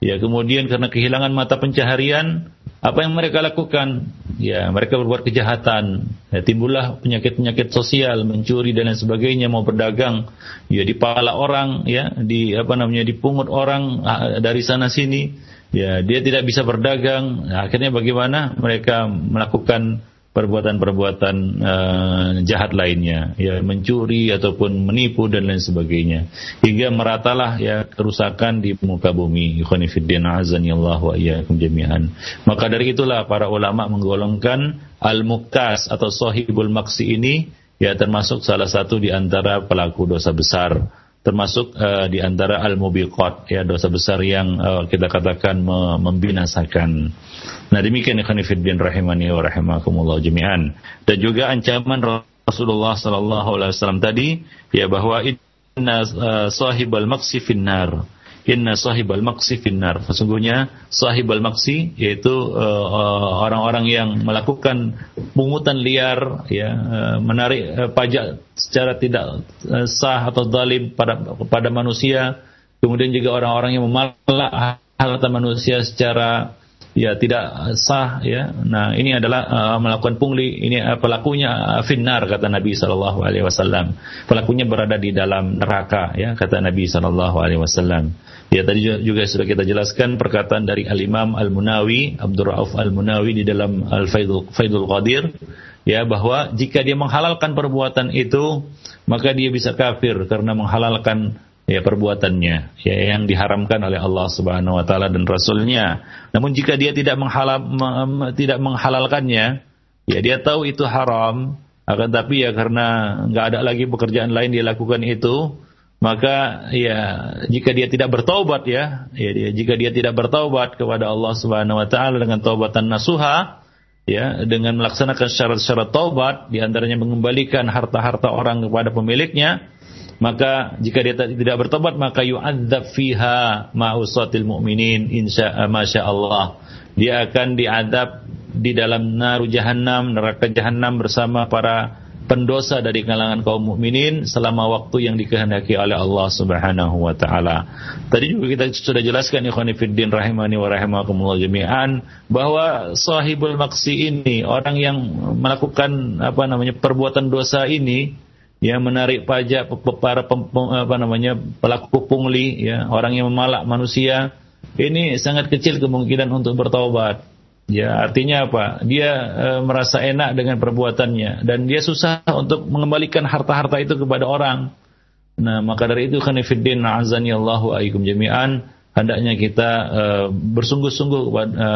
Ya kemudian karena kehilangan mata pencaharian apa yang mereka lakukan? Ya, mereka berbuat kejahatan. Ya, timbullah penyakit-penyakit sosial, mencuri dan lain sebagainya, mau berdagang, ya dipala orang, ya, di apa namanya dipungut orang ah, dari sana sini. Ya, dia tidak bisa berdagang. Nah, akhirnya bagaimana? Mereka melakukan perbuatan-perbuatan uh, jahat lainnya, ya mencuri ataupun menipu dan lain sebagainya, hingga meratalah ya kerusakan di muka bumi. Ikhwanifiddin Allah wa iyyakum jami'an. Maka dari itulah para ulama menggolongkan al-mukas atau sahibul maksi ini ya termasuk salah satu di antara pelaku dosa besar termasuk uh, di antara al-mubiqat ya dosa besar yang uh, kita katakan membinasakan. Nah demikian ikhwan fillah rahimani wa rahimakumullah jami'an. Dan juga ancaman Rasulullah sallallahu alaihi wasallam tadi ya bahwa inna uh, sahibal maksi finnar inna sahibal maksi finnar. Sesungguhnya sahibal maksi yaitu uh, uh, orang-orang yang melakukan pungutan liar, ya, uh, menarik uh, pajak secara tidak uh, sah atau zalim pada pada manusia. Kemudian juga orang-orang yang memalak harta manusia secara ya tidak sah ya. Nah, ini adalah uh, melakukan pungli, ini uh, pelakunya uh, finnar kata Nabi sallallahu alaihi wasallam. Pelakunya berada di dalam neraka ya kata Nabi sallallahu alaihi wasallam. Ya tadi juga sudah kita jelaskan perkataan dari Al-Imam Al-Munawi, Abdul Rauf Al-Munawi di dalam Al-Faidul Faidul Qadir ya bahwa jika dia menghalalkan perbuatan itu maka dia bisa kafir karena menghalalkan ya perbuatannya ya yang diharamkan oleh Allah Subhanahu wa taala dan rasulnya. Namun jika dia tidak menghalal tidak menghalalkannya, ya dia tahu itu haram, akan tapi ya karena nggak ada lagi pekerjaan lain dia lakukan itu, maka ya jika dia tidak bertaubat ya, ya jika dia tidak bertaubat kepada Allah Subhanahu wa taala dengan taubatan nasuha, ya dengan melaksanakan syarat-syarat taubat di antaranya mengembalikan harta-harta orang kepada pemiliknya maka jika dia tidak bertobat maka yu'adzab fiha ma'usatil mu'minin insya masya Allah dia akan diadab di dalam naru jahannam neraka jahannam bersama para pendosa dari kalangan kaum mukminin selama waktu yang dikehendaki oleh Allah Subhanahu wa taala. Tadi juga kita sudah jelaskan ikhwan fillah rahimani wa rahimakumullah jami'an bahwa sahibul maksi ini orang yang melakukan apa namanya perbuatan dosa ini ya menarik pajak para apa namanya pelaku pungli ya orang yang memalak manusia. Ini sangat kecil kemungkinan untuk bertaubat. Ya artinya apa? Dia e, merasa enak dengan perbuatannya dan dia susah untuk mengembalikan harta-harta itu kepada orang. Nah maka dari itu khanifiddin azani Allahu aikum jami'an hendaknya kita e, bersungguh-sungguh e,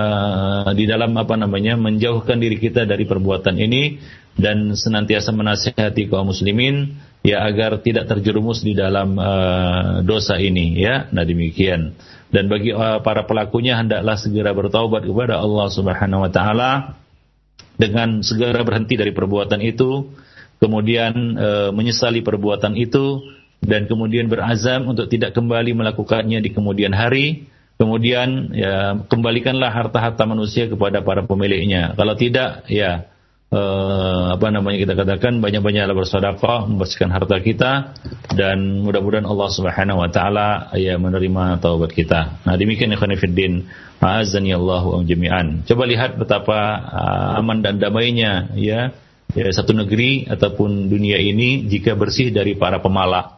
di dalam apa namanya menjauhkan diri kita dari perbuatan ini dan senantiasa menasihati kaum muslimin ya agar tidak terjerumus di dalam uh, dosa ini ya. Nah demikian. Dan bagi uh, para pelakunya hendaklah segera bertaubat kepada Allah Subhanahu wa taala. Dengan segera berhenti dari perbuatan itu kemudian uh, menyesali perbuatan itu dan kemudian berazam untuk tidak kembali melakukannya di kemudian hari kemudian ya kembalikanlah harta-harta manusia kepada para pemiliknya kalau tidak ya uh, apa namanya kita katakan banyak-banyaklah bersedekah membersihkan harta kita dan mudah-mudahan Allah Subhanahu wa taala ya menerima taubat kita. Nah, demikian ikhwan fillah, azani Allahu jami'an. Coba lihat betapa uh, aman dan damainya ya ya satu negeri ataupun dunia ini jika bersih dari para pemalak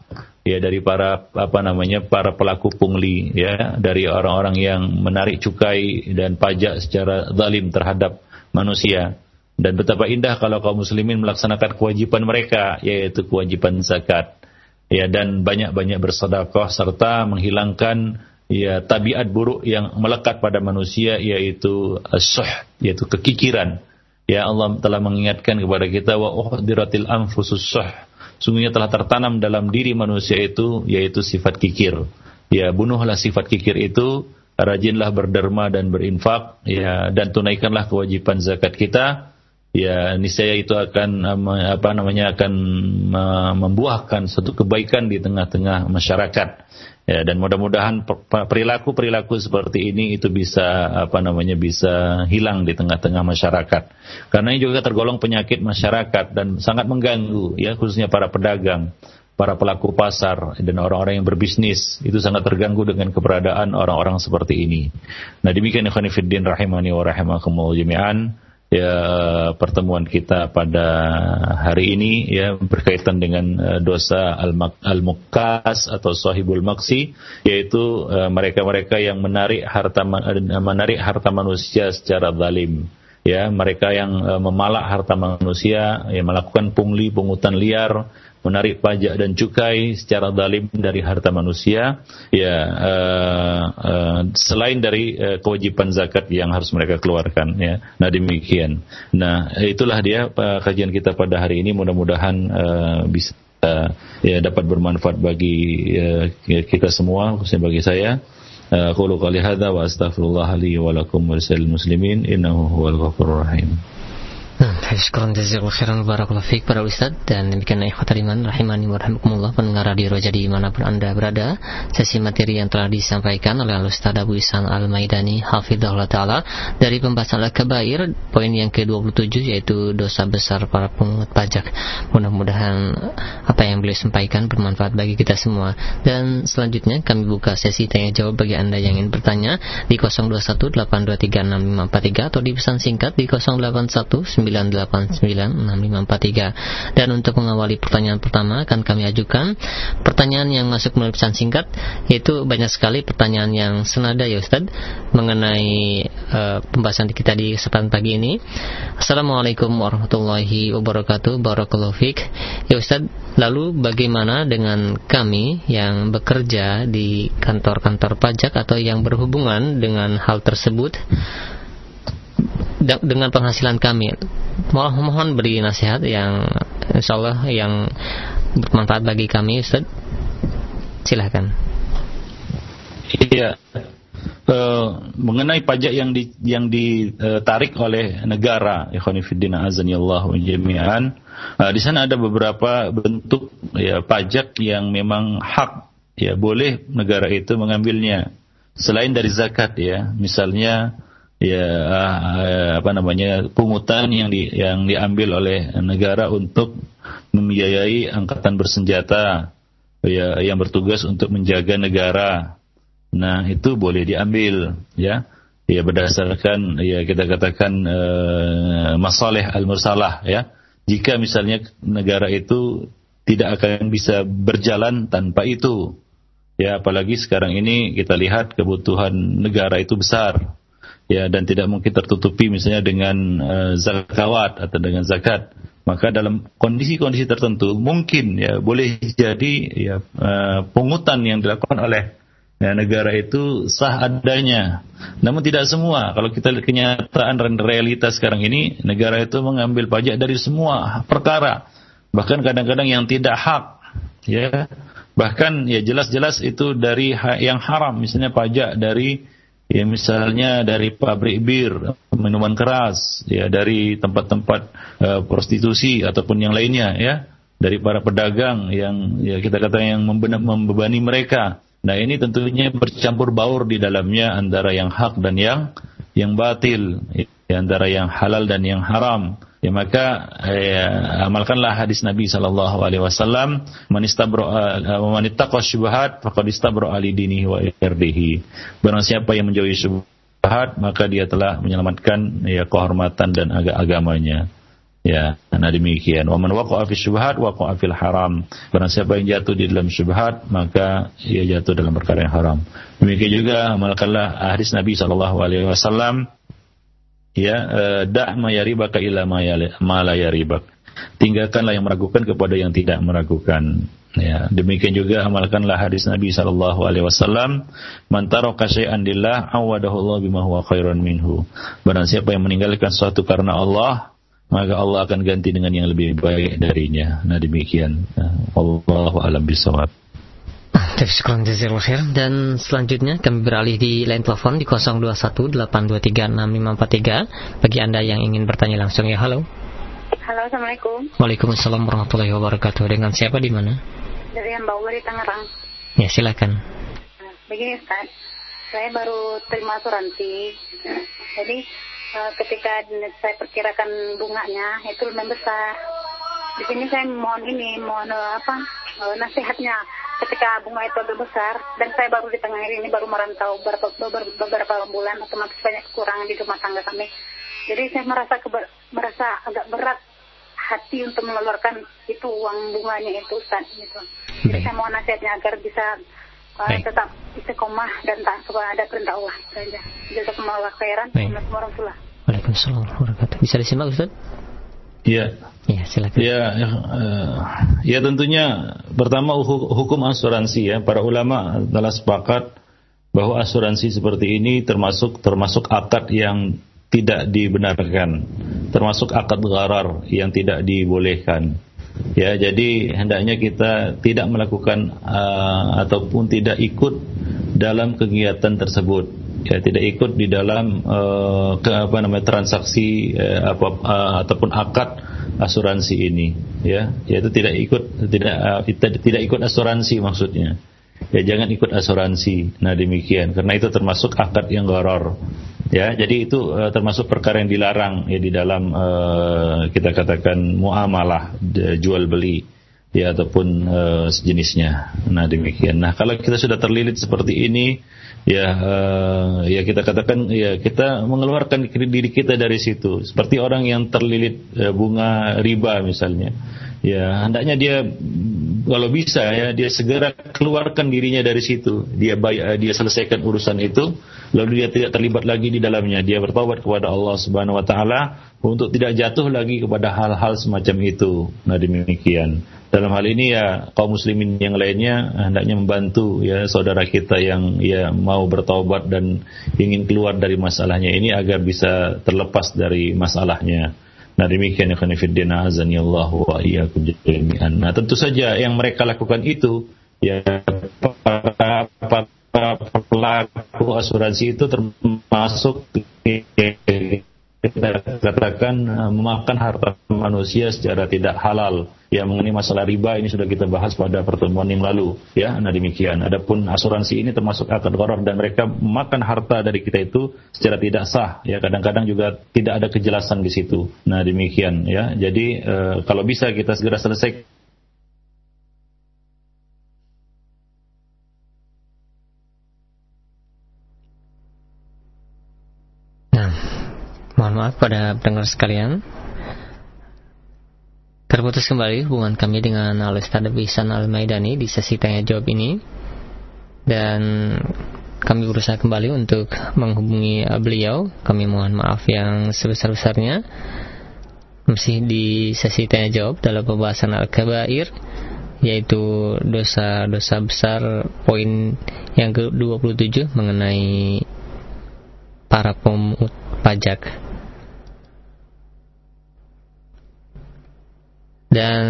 ya dari para apa namanya para pelaku pungli ya. Dari orang-orang yang menarik cukai dan pajak secara zalim terhadap manusia. Dan betapa indah kalau kaum muslimin melaksanakan kewajiban mereka yaitu kewajiban zakat. Ya dan banyak-banyak bersedekah serta menghilangkan ya tabiat buruk yang melekat pada manusia yaitu suh yaitu kekikiran. Ya Allah telah mengingatkan kepada kita wa uhdiratil anfusus suh sungguhnya telah tertanam dalam diri manusia itu yaitu sifat kikir. Ya bunuhlah sifat kikir itu rajinlah berderma dan berinfak ya dan tunaikanlah kewajiban zakat kita ya niscaya itu akan apa namanya akan membuahkan satu kebaikan di tengah-tengah masyarakat. Ya dan mudah-mudahan perilaku-perilaku seperti ini itu bisa apa namanya bisa hilang di tengah-tengah masyarakat. Karena ini juga tergolong penyakit masyarakat dan sangat mengganggu ya khususnya para pedagang para pelaku pasar dan orang-orang yang berbisnis. Itu sangat terganggu dengan keberadaan orang-orang seperti ini. Nah demikian ikhwan fillah rahimani wa rahimakumullah jami'an ya pertemuan kita pada hari ini ya berkaitan dengan uh, dosa al-mukas atau sahibul maksi yaitu eh, mereka-mereka yang menarik harta menarik harta manusia secara zalim. Ya mereka yang memalak harta manusia yang melakukan pungli pungutan liar menarik pajak dan cukai secara dalim dari harta manusia. Ya uh, uh, selain dari uh, kewajiban zakat yang harus mereka keluarkan ya. Nah demikian. Nah itulah dia uh, kajian kita pada hari ini. Mudah-mudahan uh, bisa uh, ya dapat bermanfaat bagi uh, kita semua khususnya bagi saya. Hadza wa li wa lakum wa muslimin. Innahu huwal ghafurur rahim Nah, Syukuran jazakallahu khairan barakallahu fiik para ustaz dan demikian ikhwatal iman rahimani wa rahimakumullah pendengar radio Roja di mana pun Anda berada. Sesi materi yang telah disampaikan oleh Al-Ustaz Abu Isan Al-Maidani hafizahullah taala dari pembahasan Al-Kabair poin yang ke-27 yaitu dosa besar para pemungut pajak. Mudah-mudahan apa yang beliau sampaikan bermanfaat bagi kita semua. Dan selanjutnya kami buka sesi tanya jawab bagi Anda yang ingin bertanya di 0218236543 atau di pesan singkat di 081 9896543 dan untuk mengawali pertanyaan pertama akan kami ajukan pertanyaan yang masuk melalui pesan singkat yaitu banyak sekali pertanyaan yang senada ya Ustaz mengenai uh, pembahasan kita di kesempatan pagi ini. Assalamualaikum warahmatullahi wabarakatuh. Barakallahu fiqh Ya Ustaz lalu bagaimana dengan kami yang bekerja di kantor-kantor pajak atau yang berhubungan dengan hal tersebut dengan penghasilan kami. Mohon, mohon beri nasihat yang insya Allah yang bermanfaat bagi kami, Ustaz. Silahkan. Iya. Uh, mengenai pajak yang di, yang ditarik oleh negara, ikhwanifiddin azanillahu jami'an, uh, di sana ada beberapa bentuk ya pajak yang memang hak ya boleh negara itu mengambilnya selain dari zakat ya. Misalnya ya uh, apa namanya pungutan yang di, yang diambil oleh negara untuk membiayai angkatan bersenjata ya yang bertugas untuk menjaga negara. Nah, itu boleh diambil ya. Ya berdasarkan ya kita katakan uh, masalih al-mursalah ya. Jika misalnya negara itu tidak akan bisa berjalan tanpa itu. Ya, apalagi sekarang ini kita lihat kebutuhan negara itu besar ya dan tidak mungkin tertutupi misalnya dengan uh, zakawat atau dengan zakat. Maka dalam kondisi-kondisi tertentu mungkin ya boleh jadi ya uh, pungutan yang dilakukan oleh ya, negara itu sah adanya. Namun tidak semua. Kalau kita lihat kenyataan dan realitas sekarang ini negara itu mengambil pajak dari semua perkara. Bahkan kadang-kadang yang tidak hak ya. Bahkan ya jelas-jelas itu dari yang haram. Misalnya pajak dari ya misalnya dari pabrik bir, minuman keras, ya dari tempat-tempat uh, prostitusi ataupun yang lainnya ya, dari para pedagang yang ya kita kata yang membebani mereka. Nah, ini tentunya bercampur baur di dalamnya antara yang hak dan yang yang batil, ya, antara yang halal dan yang haram ya maka ya, amalkanlah hadis Nabi sallallahu alaihi wasallam man istabra man ittaqa syubhat faqad istabra ali dinihi wa irdihi. Barang siapa yang menjauhi syubhat maka dia telah menyelamatkan ya kehormatan dan ag agamanya. Ya nah demikian. Wa man waqa'a fi syubhat waqa'a fil haram. Barang siapa yang jatuh di dalam syubhat maka ia jatuh dalam perkara yang haram. Demikian juga amalkanlah hadis Nabi sallallahu alaihi wasallam ya dah mayaribaka ila malayaribak tinggalkanlah yang meragukan kepada yang tidak meragukan. Ya demikian juga amalkanlah hadis Nabi sallallahu alaihi wasallam man taraka syai'an lillah awadahu Allah bima huwa khairan minhu. Barang siapa yang meninggalkan sesuatu karena Allah maka Allah akan ganti dengan yang lebih baik darinya. Nah demikian. Wallahu alam bisawab dan selanjutnya kami beralih di line telepon di 0218236543 bagi Anda yang ingin bertanya langsung ya halo. Halo, Assalamualaikum. Waalaikumsalam warahmatullahi wabarakatuh. Dengan siapa di mana? Dari Mbak Umar di Tangerang. Ya, silakan. Begini Ustaz, saya baru terima asuransi. Jadi uh, ketika saya perkirakan bunganya itu lumayan besar. Di sini saya mohon ini, mohon uh, apa? Uh, nasihatnya ketika bunga itu agak besar dan saya baru di tengah ini baru merantau beberapa, beberapa, beberapa bulan otomatis banyak kekurangan di rumah tangga kami jadi saya merasa keber, merasa agak berat hati untuk mengeluarkan itu uang bunganya itu Ustaz gitu. Jadi saya mohon nasihatnya agar bisa uh, tetap istiqomah dan tak supaya ada perintah Allah saja. Jazakumullah khairan. Assalamualaikum warahmatullahi Waalaikumsalam warahmatullahi Bisa disimak Ustaz? Iya. Ya, silakan. Ya, ya, ya tentunya pertama hukum asuransi ya. Para ulama telah sepakat bahwa asuransi seperti ini termasuk termasuk akad yang tidak dibenarkan, termasuk akad gharar yang tidak dibolehkan. Ya, jadi hendaknya kita tidak melakukan uh, ataupun tidak ikut dalam kegiatan tersebut. Ya tidak ikut di dalam uh, ke apa namanya transaksi uh, apa uh, ataupun akad asuransi ini. Ya yaitu tidak ikut tidak uh, tidak, ikut asuransi maksudnya. Ya jangan ikut asuransi. Nah demikian. Karena itu termasuk akad yang goror ya jadi itu uh, termasuk perkara yang dilarang ya di dalam uh, kita katakan muamalah jual beli ya ataupun uh, sejenisnya. Nah demikian. Nah kalau kita sudah terlilit seperti ini ya uh, ya kita katakan ya kita mengeluarkan diri kita dari situ. Seperti orang yang terlilit uh, bunga riba misalnya. Ya hendaknya dia kalau bisa ya dia segera keluarkan dirinya dari situ. Dia bayar, dia selesaikan urusan itu lalu dia tidak terlibat lagi di dalamnya. Dia bertobat kepada Allah Subhanahu wa taala untuk tidak jatuh lagi kepada hal-hal semacam itu nah demikian dalam hal ini ya kaum muslimin yang lainnya hendaknya membantu ya saudara kita yang ya mau bertobat dan ingin keluar dari masalahnya ini agar bisa terlepas dari masalahnya. Nah demikian ya khanifiddin azani Allah wa iyyakum jami'an. Nah tentu saja yang mereka lakukan itu ya para, para pelaku asuransi itu termasuk kita katakan uh, memakan harta manusia secara tidak halal. Ya mengenai masalah riba ini sudah kita bahas pada pertemuan yang lalu. Ya, nah demikian. Adapun asuransi ini termasuk akad gharar dan mereka memakan harta dari kita itu secara tidak sah. Ya kadang-kadang juga tidak ada kejelasan di situ. Nah demikian. Ya, jadi uh, kalau bisa kita segera selesai maaf pada pendengar sekalian. Terputus kembali hubungan kami dengan Al-Ustaz Ihsan Al-Maidani di sesi tanya jawab ini. Dan kami berusaha kembali untuk menghubungi beliau. Kami mohon maaf yang sebesar-besarnya. Masih di sesi tanya jawab dalam pembahasan Al-Kabair yaitu dosa-dosa besar poin yang ke-27 mengenai para pemungut pajak. Dan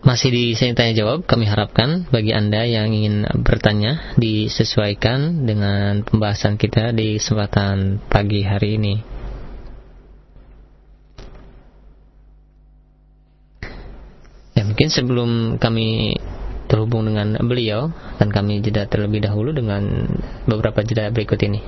masih di sesi tanya jawab, kami harapkan bagi Anda yang ingin bertanya disesuaikan dengan pembahasan kita di kesempatan pagi hari ini. Ya, mungkin sebelum kami terhubung dengan beliau dan kami jeda terlebih dahulu dengan beberapa jeda berikut ini.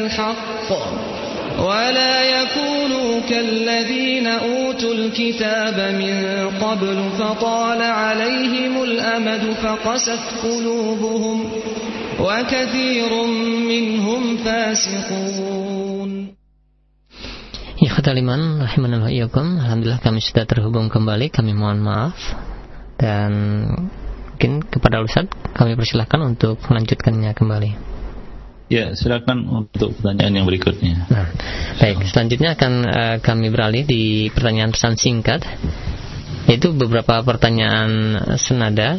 الحق ولا يكونوا كالذين أوتوا الكتاب من قبل فطال عليهم الأمد فقست قلوبهم وكثير منهم فاسقون Ya kata liman, rahimanallah Alhamdulillah kami sudah terhubung kembali Kami mohon maaf Dan mungkin kepada Ustaz kami persilahkan untuk melanjutkannya kembali. Ya, silakan untuk pertanyaan yang berikutnya. Nah, baik, selanjutnya akan uh, kami beralih di pertanyaan pesan singkat. Yaitu beberapa pertanyaan senada.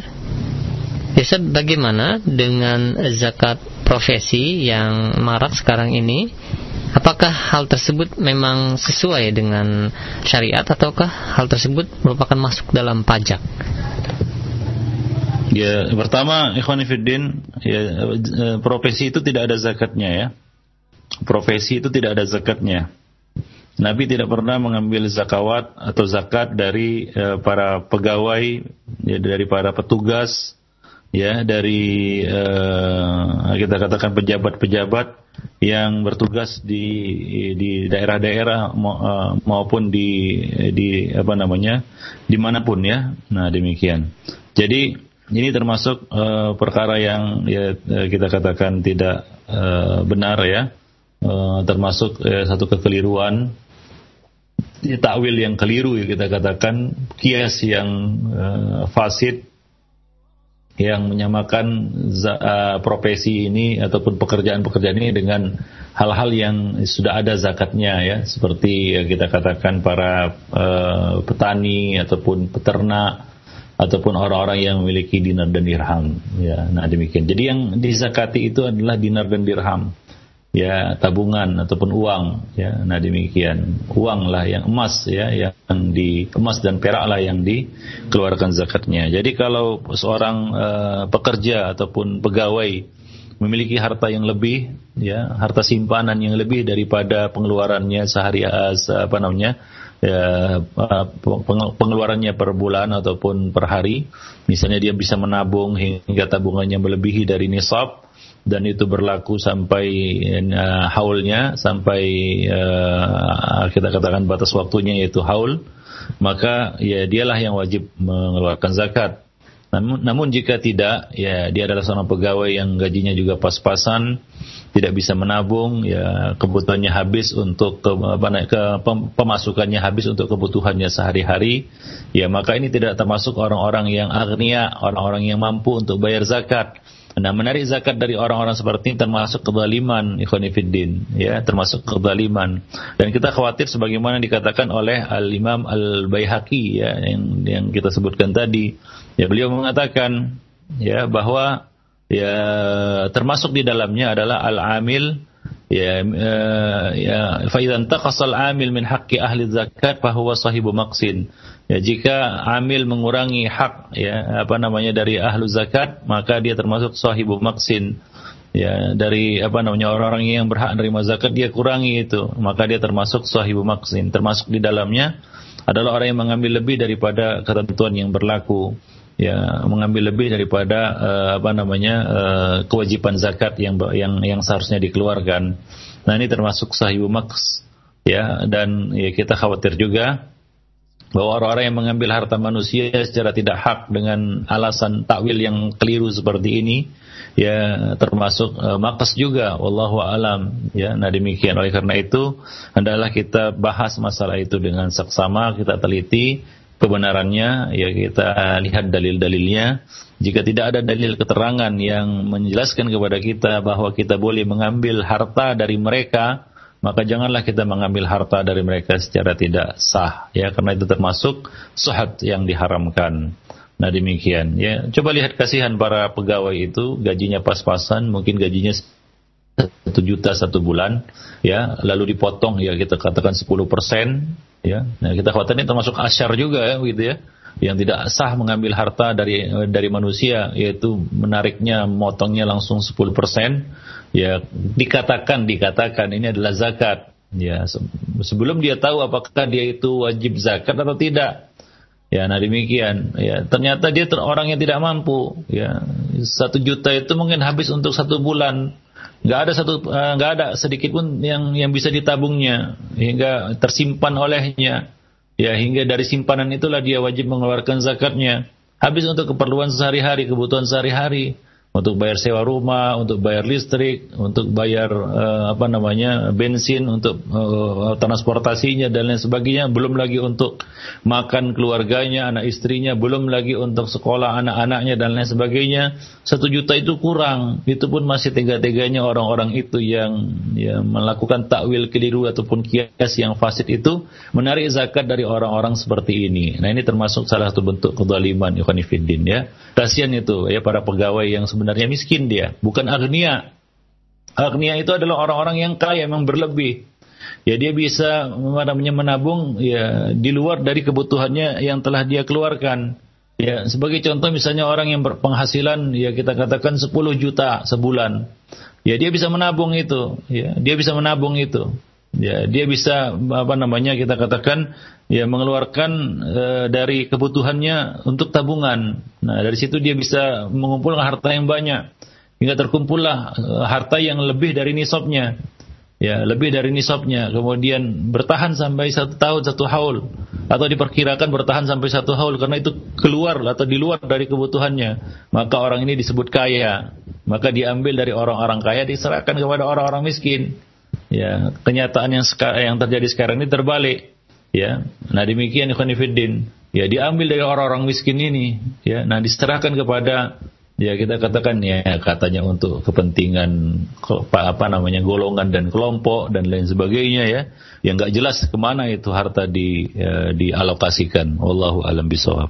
Ustaz, bagaimana dengan zakat profesi yang marak sekarang ini? Apakah hal tersebut memang sesuai dengan syariat ataukah hal tersebut merupakan masuk dalam pajak? Ya, pertama ikhwanifiddin, ya eh, profesi itu tidak ada zakatnya ya. Profesi itu tidak ada zakatnya. Nabi tidak pernah mengambil zakawat atau zakat dari uh, para pegawai, ya, dari para petugas, ya, dari uh, kita katakan pejabat-pejabat yang bertugas di di daerah-daerah maupun di di apa namanya di mana pun ya. Nah demikian. Jadi ini termasuk uh, perkara yang ya eh, kita katakan tidak uh, benar ya, uh, termasuk uh, satu kekeliruan, ya, takwil yang keliru ya kita katakan, kias yang uh, fasid, yang menyamakan uh, profesi ini ataupun pekerjaan-pekerjaan ini dengan hal-hal yang sudah ada zakatnya ya. Seperti ya, kita katakan para uh, petani ataupun peternak ataupun orang-orang yang memiliki dinar dan dirham. Ya nah demikian. Jadi yang dizakati itu adalah dinar dan dirham. Ya tabungan ataupun uang. Ya nah demikian. Uang lah yang emas ya yang di emas dan perak lah yang dikeluarkan zakatnya. Jadi kalau seorang uh, pekerja ataupun pegawai memiliki harta yang lebih ya harta simpanan yang lebih daripada pengeluarannya sehari uh, apa namanya ya peng- pengeluarannya per bulan ataupun per hari. Misalnya dia bisa menabung hingga tabungannya melebihi dari nisab dan itu berlaku sampai uh, haulnya sampai uh, kita katakan batas waktunya yaitu haul maka ya dialah yang wajib mengeluarkan zakat. Namun, namun jika tidak ya dia adalah seorang pegawai yang gajinya juga pas-pasan tidak bisa menabung ya kebutuhannya habis untuk ke, apa, ke pem- pemasukannya habis untuk kebutuhannya sehari-hari ya maka ini tidak termasuk orang-orang yang agnia orang-orang yang mampu untuk bayar zakat Nah, menarik zakat dari orang-orang seperti ini termasuk kezaliman ikhwanifiddin, ya, termasuk kezaliman. Dan kita khawatir sebagaimana dikatakan oleh Al-Imam Al-Baihaqi ya yang yang kita sebutkan tadi. Ya, beliau mengatakan ya bahwa ya termasuk di dalamnya adalah al-amil ya uh, ya fa idzan taqasal amil min haqqi ahli zakat fa huwa sahibu maqsin Ya, jika amil mengurangi hak ya apa namanya dari ahlu zakat, maka dia termasuk sahibu maksin. Ya, dari apa namanya orang-orang yang berhak menerima zakat dia kurangi itu, maka dia termasuk sahibu maksin. Termasuk di dalamnya adalah orang yang mengambil lebih daripada ketentuan yang berlaku. Ya, mengambil lebih daripada uh, apa namanya uh, kewajiban zakat yang yang yang seharusnya dikeluarkan. Nah, ini termasuk sahibu maks ya dan ya kita khawatir juga bahwa orang-orang yang mengambil harta manusia secara tidak hak dengan alasan takwil yang keliru seperti ini ya termasuk uh, makas juga. Wallahu alam ya. Nah demikian. Oleh karena itu hendaklah kita bahas masalah itu dengan seksama kita teliti kebenarannya ya kita lihat dalil-dalilnya. Jika tidak ada dalil keterangan yang menjelaskan kepada kita bahwa kita boleh mengambil harta dari mereka maka janganlah kita mengambil harta dari mereka secara tidak sah. Ya karena itu termasuk suhat yang diharamkan. Nah demikian. Ya. Coba lihat kasihan para pegawai itu. Gajinya pas-pasan, mungkin gajinya satu juta satu bulan. Ya lalu dipotong ya kita katakan 10 persen ya. Nah kita khawatir ini termasuk asyar juga ya gitu ya. Yang tidak sah mengambil harta dari dari manusia yaitu menariknya motongnya langsung 10% ya dikatakan dikatakan ini adalah zakat. Ya sebelum dia tahu apakah dia itu wajib zakat atau tidak. Ya nah demikian. Ya ternyata dia orang yang tidak mampu. Ya satu juta itu mungkin habis untuk satu bulan nggak ada satu nggak ada sedikit pun yang yang bisa ditabungnya hingga tersimpan olehnya Ya hingga dari simpanan itulah dia wajib mengeluarkan zakatnya. Habis untuk keperluan sehari-hari, kebutuhan sehari-hari untuk bayar sewa rumah, untuk bayar listrik, untuk bayar uh, apa namanya bensin, untuk uh, transportasinya dan lain sebagainya, belum lagi untuk makan keluarganya, anak istrinya, belum lagi untuk sekolah anak-anaknya dan lain sebagainya. Satu juta itu kurang, itu pun masih tega-teganya orang-orang itu yang ya, melakukan takwil keliru ataupun kias yang fasid itu menarik zakat dari orang-orang seperti ini. Nah ini termasuk salah satu bentuk kezaliman ikhwanifiddin ya. Kasihan itu ya para pegawai yang sebenarnya sebenarnya miskin dia, bukan agnia. Agnia itu adalah orang-orang yang kaya, memang berlebih. Ya dia bisa namanya menabung ya di luar dari kebutuhannya yang telah dia keluarkan. Ya, sebagai contoh misalnya orang yang berpenghasilan ya kita katakan 10 juta sebulan. Ya dia bisa menabung itu, ya, dia bisa menabung itu. Ya, dia bisa apa namanya kita katakan ya mengeluarkan e, dari kebutuhannya untuk tabungan. Nah, dari situ dia bisa mengumpulkan harta yang banyak hingga terkumpullah e, harta yang lebih dari nisabnya. Ya, lebih dari nisabnya. Kemudian bertahan sampai satu tahun satu haul atau diperkirakan bertahan sampai satu haul karena itu keluar atau di luar dari kebutuhannya. Maka orang ini disebut kaya. Maka diambil dari orang-orang kaya diserahkan kepada orang-orang miskin. Ya, kenyataan yang sekarang yang terjadi sekarang ini terbalik. Ya, nah demikian ikhwanifiddin. Ya, diambil dari orang-orang miskin ini. Ya, nah diserahkan kepada ya kita katakan ya katanya untuk kepentingan apa namanya golongan dan kelompok dan lain sebagainya ya yang nggak jelas ke mana itu harta di ya, dialokasikan wallahu alam bisawab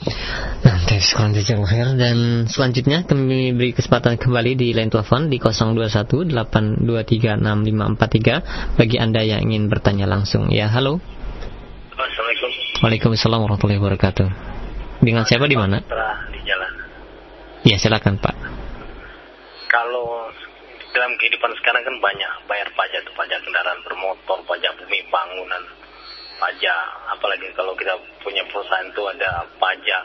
Nah, jazakallahu khair dan selanjutnya kami beri kesempatan kembali di line telepon di 0218236543 bagi Anda yang ingin bertanya langsung. Ya, halo. Assalamualaikum. Waalaikumsalam warahmatullahi wabarakatuh. Dengan siapa di mana? Di jalan. Ya, silakan, Pak. Kalau dalam kehidupan sekarang kan banyak bayar pajak tuh pajak kendaraan bermotor, pajak bumi bangunan, pajak apalagi kalau kita punya perusahaan itu ada pajak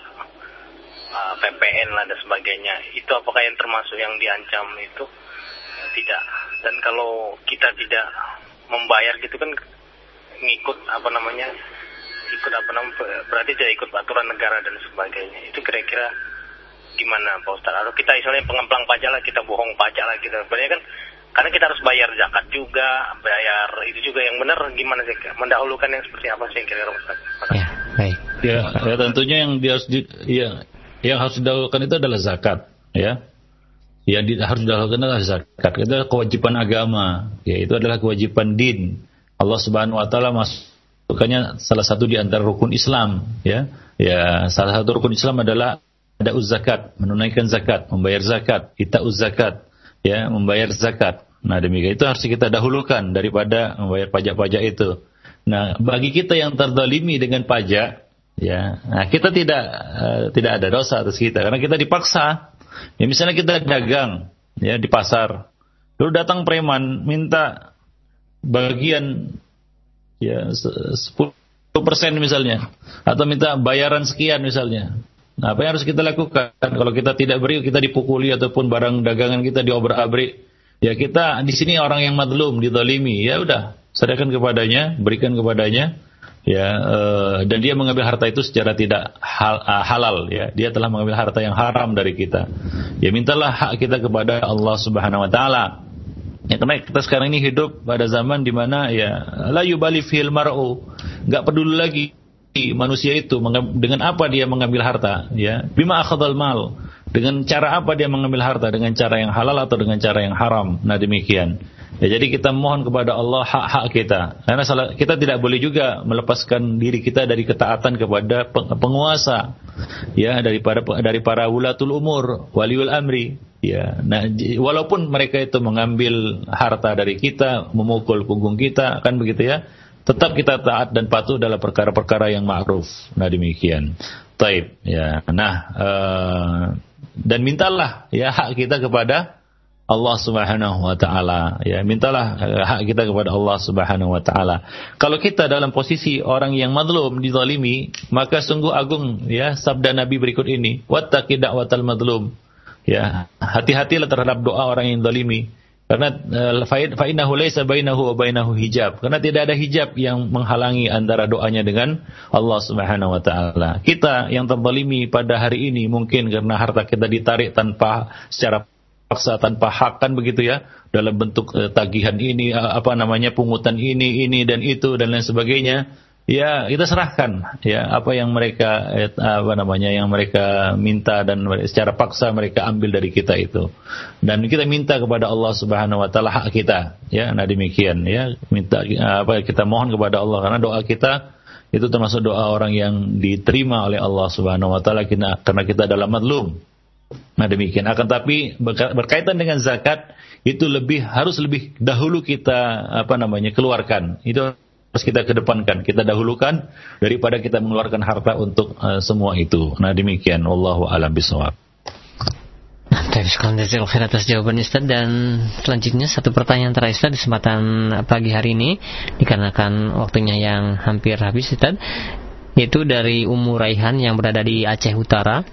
uh, PPN lah dan sebagainya. Itu apakah yang termasuk yang diancam itu? Tidak. Dan kalau kita tidak membayar gitu kan ngikut apa namanya ikut apa namanya berarti tidak ikut aturan negara dan sebagainya itu kira-kira gimana Pak Ustadz atau kita istilahnya pengemplang pajak lah kita bohong pajak lah kita sebenarnya kan karena kita harus bayar zakat juga bayar itu juga yang benar. Gimana sih mendahulukan yang seperti apa sih kira-kira Ustadz Ya, baik. ya, ya tentunya yang dia harus di- ya, yang harus didahulukan itu adalah zakat ya. Yang di- harus didahulukan adalah zakat. Itu adalah kewajiban agama ya. Itu adalah kewajiban din. Allah Subhanahu wa taala masukkannya salah satu di antara rukun Islam ya. Ya salah satu rukun Islam adalah ada zakat menunaikan zakat membayar zakat kita zakat ya membayar zakat. Nah demikian. Itu harus kita dahulukan daripada membayar pajak-pajak itu. Nah bagi kita yang terdolimi dengan pajak ya nah kita tidak eh, tidak ada dosa atas kita. Karena kita dipaksa. Ya misalnya kita dagang ya di pasar. Lalu datang preman minta bagian ya se- 10% misalnya. Atau minta bayaran sekian misalnya nah apa yang harus kita lakukan? Kalau kita tidak beri kita dipukuli ataupun barang dagangan kita diobrak-abrik ya kita di sini orang yang madlum didolimi. Ya udah serahkan kepadanya berikan kepadanya. Ya eh, dan dia mengambil harta itu secara tidak hal- ah, halal. Ya dia telah mengambil harta yang haram dari kita. Ya mintalah hak kita kepada Allah Subhanahu wa taala. Ya, karena kita sekarang ini hidup pada zaman di mana ya la yubali fil mar'u, nggak peduli lagi manusia itu dengan apa dia mengambil harta, ya. Bima akhadhal mal, dengan cara apa dia mengambil harta, dengan cara yang halal atau dengan cara yang haram. Nah, demikian. Ya, jadi kita mohon kepada Allah hak-hak kita. Karena salah, kita tidak boleh juga melepaskan diri kita dari ketaatan kepada peng- penguasa. Ya, daripada dari para wulatul umur, waliul amri. Ya, nah walaupun mereka itu mengambil harta dari kita, memukul punggung kita, kan begitu ya. Tetap kita taat dan patuh dalam perkara-perkara yang ma'ruf. Nah, demikian. Taib, ya. Nah, eh, dan mintalah ya hak kita kepada Allah Subhanahu wa taala ya mintalah eh, hak kita kepada Allah Subhanahu wa taala kalau kita dalam posisi orang yang madlum dizalimi maka sungguh agung ya sabda Nabi berikut ini wattaqi da'watal madlum ya hati-hatilah terhadap doa orang yang zalimi karena eh, fa- fa innahu laisa bainahu wa bainahu hijab. Karena tidak ada hijab yang menghalangi antara doanya dengan Allah Subhanahu wa taala. Kita yang terzalimi pada hari ini mungkin karena harta kita ditarik tanpa secara paksa tanpa hak kan begitu ya? Dalam bentuk eh, tagihan ini eh, apa namanya pungutan ini ini dan itu dan lain sebagainya ya kita serahkan ya apa yang mereka eh, apa namanya yang mereka minta dan secara paksa mereka ambil dari kita itu dan kita minta kepada Allah Subhanahu wa taala hak kita ya nah demikian ya minta eh, apa kita mohon kepada Allah karena doa kita itu termasuk doa orang yang diterima oleh Allah Subhanahu wa taala karena kita dalam madlum Nah demikian. Akan tapi berka- berkaitan dengan zakat itu lebih harus lebih dahulu kita apa namanya keluarkan. Itu harus kita kedepankan, kita dahulukan daripada kita mengeluarkan harta untuk eh, semua itu. Nah demikian. Wallahu a'lam bishawab. Terima atas jawaban Ustaz dan selanjutnya satu pertanyaan terakhir Ustaz di kesempatan pagi hari ini dikarenakan waktunya yang hampir habis Ustaz yaitu dari Umu Raihan yang berada di Aceh Utara.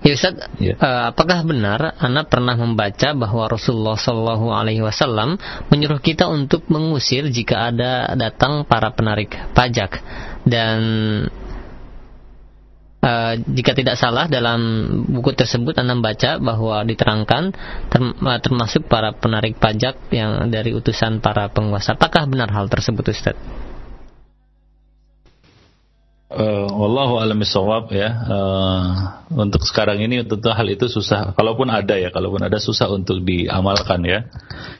Ya Ustaz, Ya. eh, apakah benar Anda pernah membaca bahwa Rasulullah Shallallahu Alaihi Wasallam menyuruh kita untuk mengusir jika ada datang para penarik pajak dan Eh, jika tidak salah dalam buku tersebut Anda membaca bahwa diterangkan term- eh, termasuk para penarik pajak yang dari utusan para penguasa. Apakah benar hal tersebut Ustaz? Uh, wallahu alam ya. Uh, untuk sekarang ini tentu hal itu susah. Kalaupun ada ya, kalaupun ada susah untuk diamalkan ya.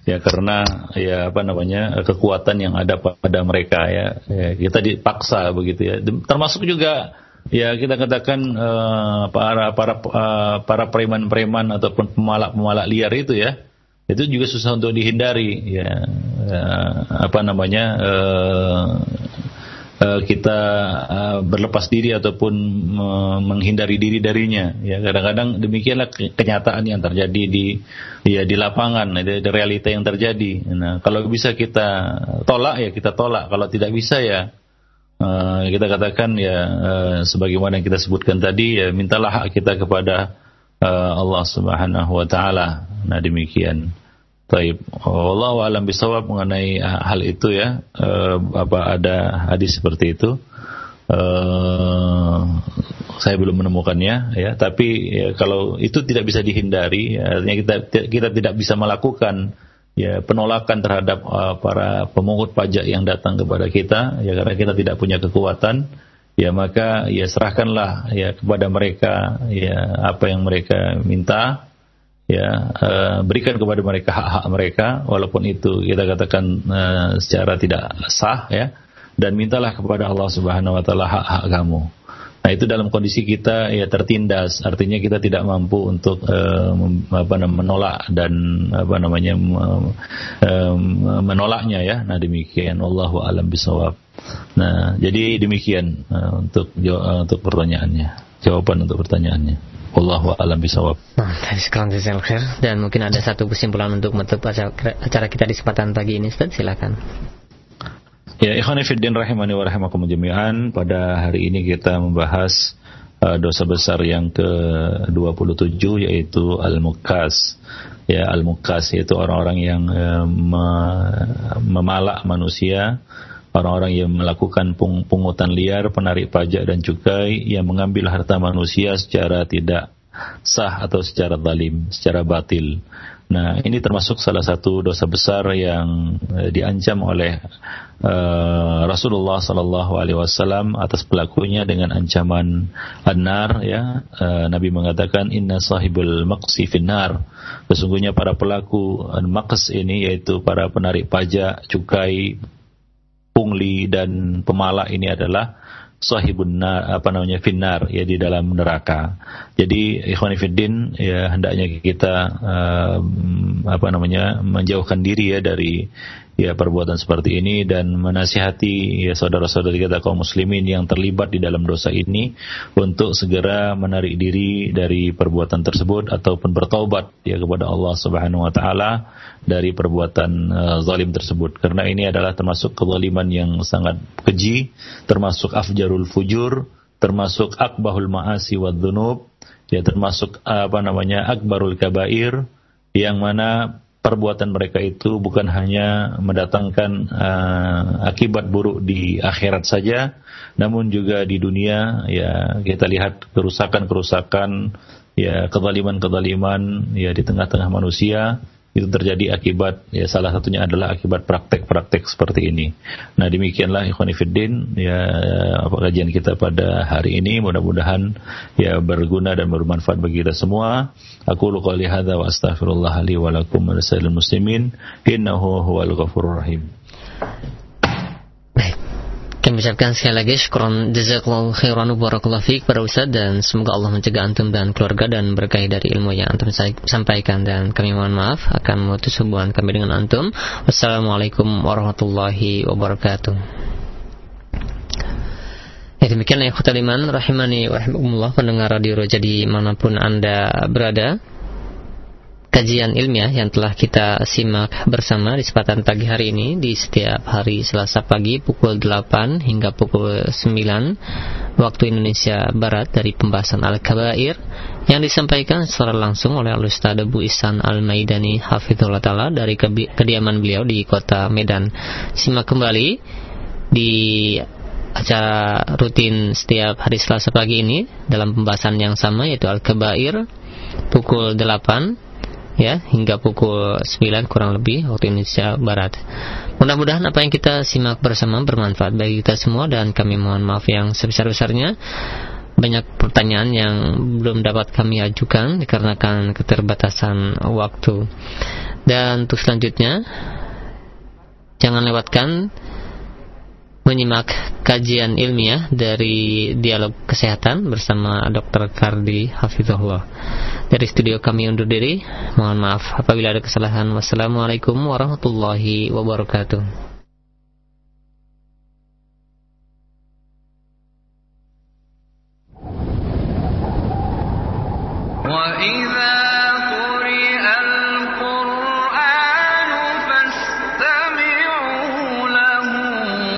Ya karena ya apa namanya kekuatan yang ada pada mereka ya. ya kita dipaksa begitu ya. Termasuk juga ya kita katakan uh, para para uh, para preman-preman ataupun pemalak-pemalak liar itu ya itu juga susah untuk dihindari ya, ya apa namanya uh, uh, kita uh, berlepas diri ataupun uh, menghindari diri darinya ya kadang-kadang demikianlah kenyataan yang terjadi di ya di lapangan di, di realita yang terjadi nah kalau bisa kita tolak ya kita tolak kalau tidak bisa ya uh, kita katakan ya uh, sebagaimana yang kita sebutkan tadi ya mintalah hak kita kepada uh, Allah Subhanahu wa taala. Nah demikian. Taib. Allah alam bisawab mengenai hal itu ya. Uh, apa ada hadis seperti itu? Uh, saya belum menemukannya ya. Tapi ya, kalau itu tidak bisa dihindari, ya, artinya kita kita tidak bisa melakukan ya penolakan terhadap uh, para pemungut pajak yang datang kepada kita ya karena kita tidak punya kekuatan ya maka ya serahkanlah ya kepada mereka ya apa yang mereka minta ya uh, berikan kepada mereka hak-hak mereka walaupun itu kita katakan uh, secara tidak sah ya dan mintalah kepada Allah Subhanahu wa taala hak-hak kamu Nah itu dalam kondisi kita ya tertindas, artinya kita tidak mampu untuk uh, apa menolak dan apa namanya uh, menolaknya ya. Nah demikian, Allahu alam bisawab. Nah jadi demikian untuk untuk pertanyaannya, jawaban untuk pertanyaannya. Allahu alam bisawab. Nah, sekarang dan mungkin ada satu kesimpulan untuk menutup acara kita di kesempatan pagi ini, Ustaz, silakan. Ya, ikhwan fiddin rahimani wa rahimakum jami'an. Pada hari ini kita membahas uh, dosa besar yang ke-27 yaitu al-mukas. Ya, al-mukas yaitu orang-orang yang uh, me memalak manusia, orang-orang yang melakukan pung pungutan liar, penarik pajak dan cukai yang mengambil harta manusia secara tidak sah atau secara zalim, secara batil. Nah, ini termasuk salah satu dosa besar yang uh, diancam oleh uh, Rasulullah Sallallahu Alaihi Wasallam atas pelakunya dengan ancaman anar. Ya, uh, Nabi mengatakan Inna sahibul maqsi finnar. Sesungguhnya para pelaku maqs ini yaitu para penarik pajak, cukai, pungli dan pemalak ini adalah sahibun nar, apa namanya finnar ya di dalam neraka. Jadi ikhwan fillah ya hendaknya kita uh, apa namanya menjauhkan diri ya dari ya perbuatan seperti ini dan menasihati ya saudara-saudari kita kaum muslimin yang terlibat di dalam dosa ini untuk segera menarik diri dari perbuatan tersebut ataupun bertaubat ya kepada Allah Subhanahu wa taala dari perbuatan uh, zalim tersebut. Karena ini adalah termasuk kezaliman yang sangat keji termasuk afjarul fujur termasuk akbahul maasi wa dzunub ya termasuk apa namanya akbarul kabair yang mana perbuatan mereka itu bukan hanya mendatangkan uh, akibat buruk di akhirat saja, namun juga di dunia. Ya kita lihat kerusakan-kerusakan ya kezaliman-kezaliman ya di tengah-tengah manusia itu terjadi akibat ya salah satunya adalah akibat praktek-praktek seperti ini. Nah demikianlah ikhwanifiddin ya kajian kita pada hari ini mudah-mudahan ya berguna dan bermanfaat bagi kita semua. Aku qouli hadza wa astaghfirullah li wa lakum wa muslimin innahu huwal ghafurur rahim. Ucapkan sekali lagi syukron jazakallahu khairan barakallahu fiik para ustaz dan semoga Allah mencegah antum dan keluarga dan berkahi dari ilmu yang antum sampaikan dan kami mohon maaf akan memutus hubungan kami dengan antum. Wassalamualaikum warahmatullahi wabarakatuh. Ya demikianlah ya iman rahimani wa pendengar radio Roja di mana pun Anda berada kajian ilmiah yang telah kita simak bersama di kesempatan pagi hari ini di setiap hari Selasa pagi pukul 8 hingga pukul 9 waktu Indonesia Barat dari pembahasan Al-Kabair yang disampaikan secara langsung oleh Al-Ustaz Abu Isan Al-Maidani Hafizullah Ta'ala dari kediaman beliau di kota Medan. Simak kembali di acara rutin setiap hari Selasa pagi ini dalam pembahasan yang sama yaitu Al-Kabair pukul 8 ya hingga pukul 9 kurang lebih waktu Indonesia Barat. Mudah-mudahan apa yang kita simak bersama bermanfaat bagi kita semua dan kami mohon maaf yang sebesar-besarnya banyak pertanyaan yang belum dapat kami ajukan dikarenakan keterbatasan waktu. Dan untuk selanjutnya jangan lewatkan menyimak kajian ilmiah dari dialog kesehatan bersama Dr. Kardi Hafizullah. Dari studio kami undur diri. Mohon maaf apabila ada kesalahan. Wassalamualaikum warahmatullahi wabarakatuh. وإذا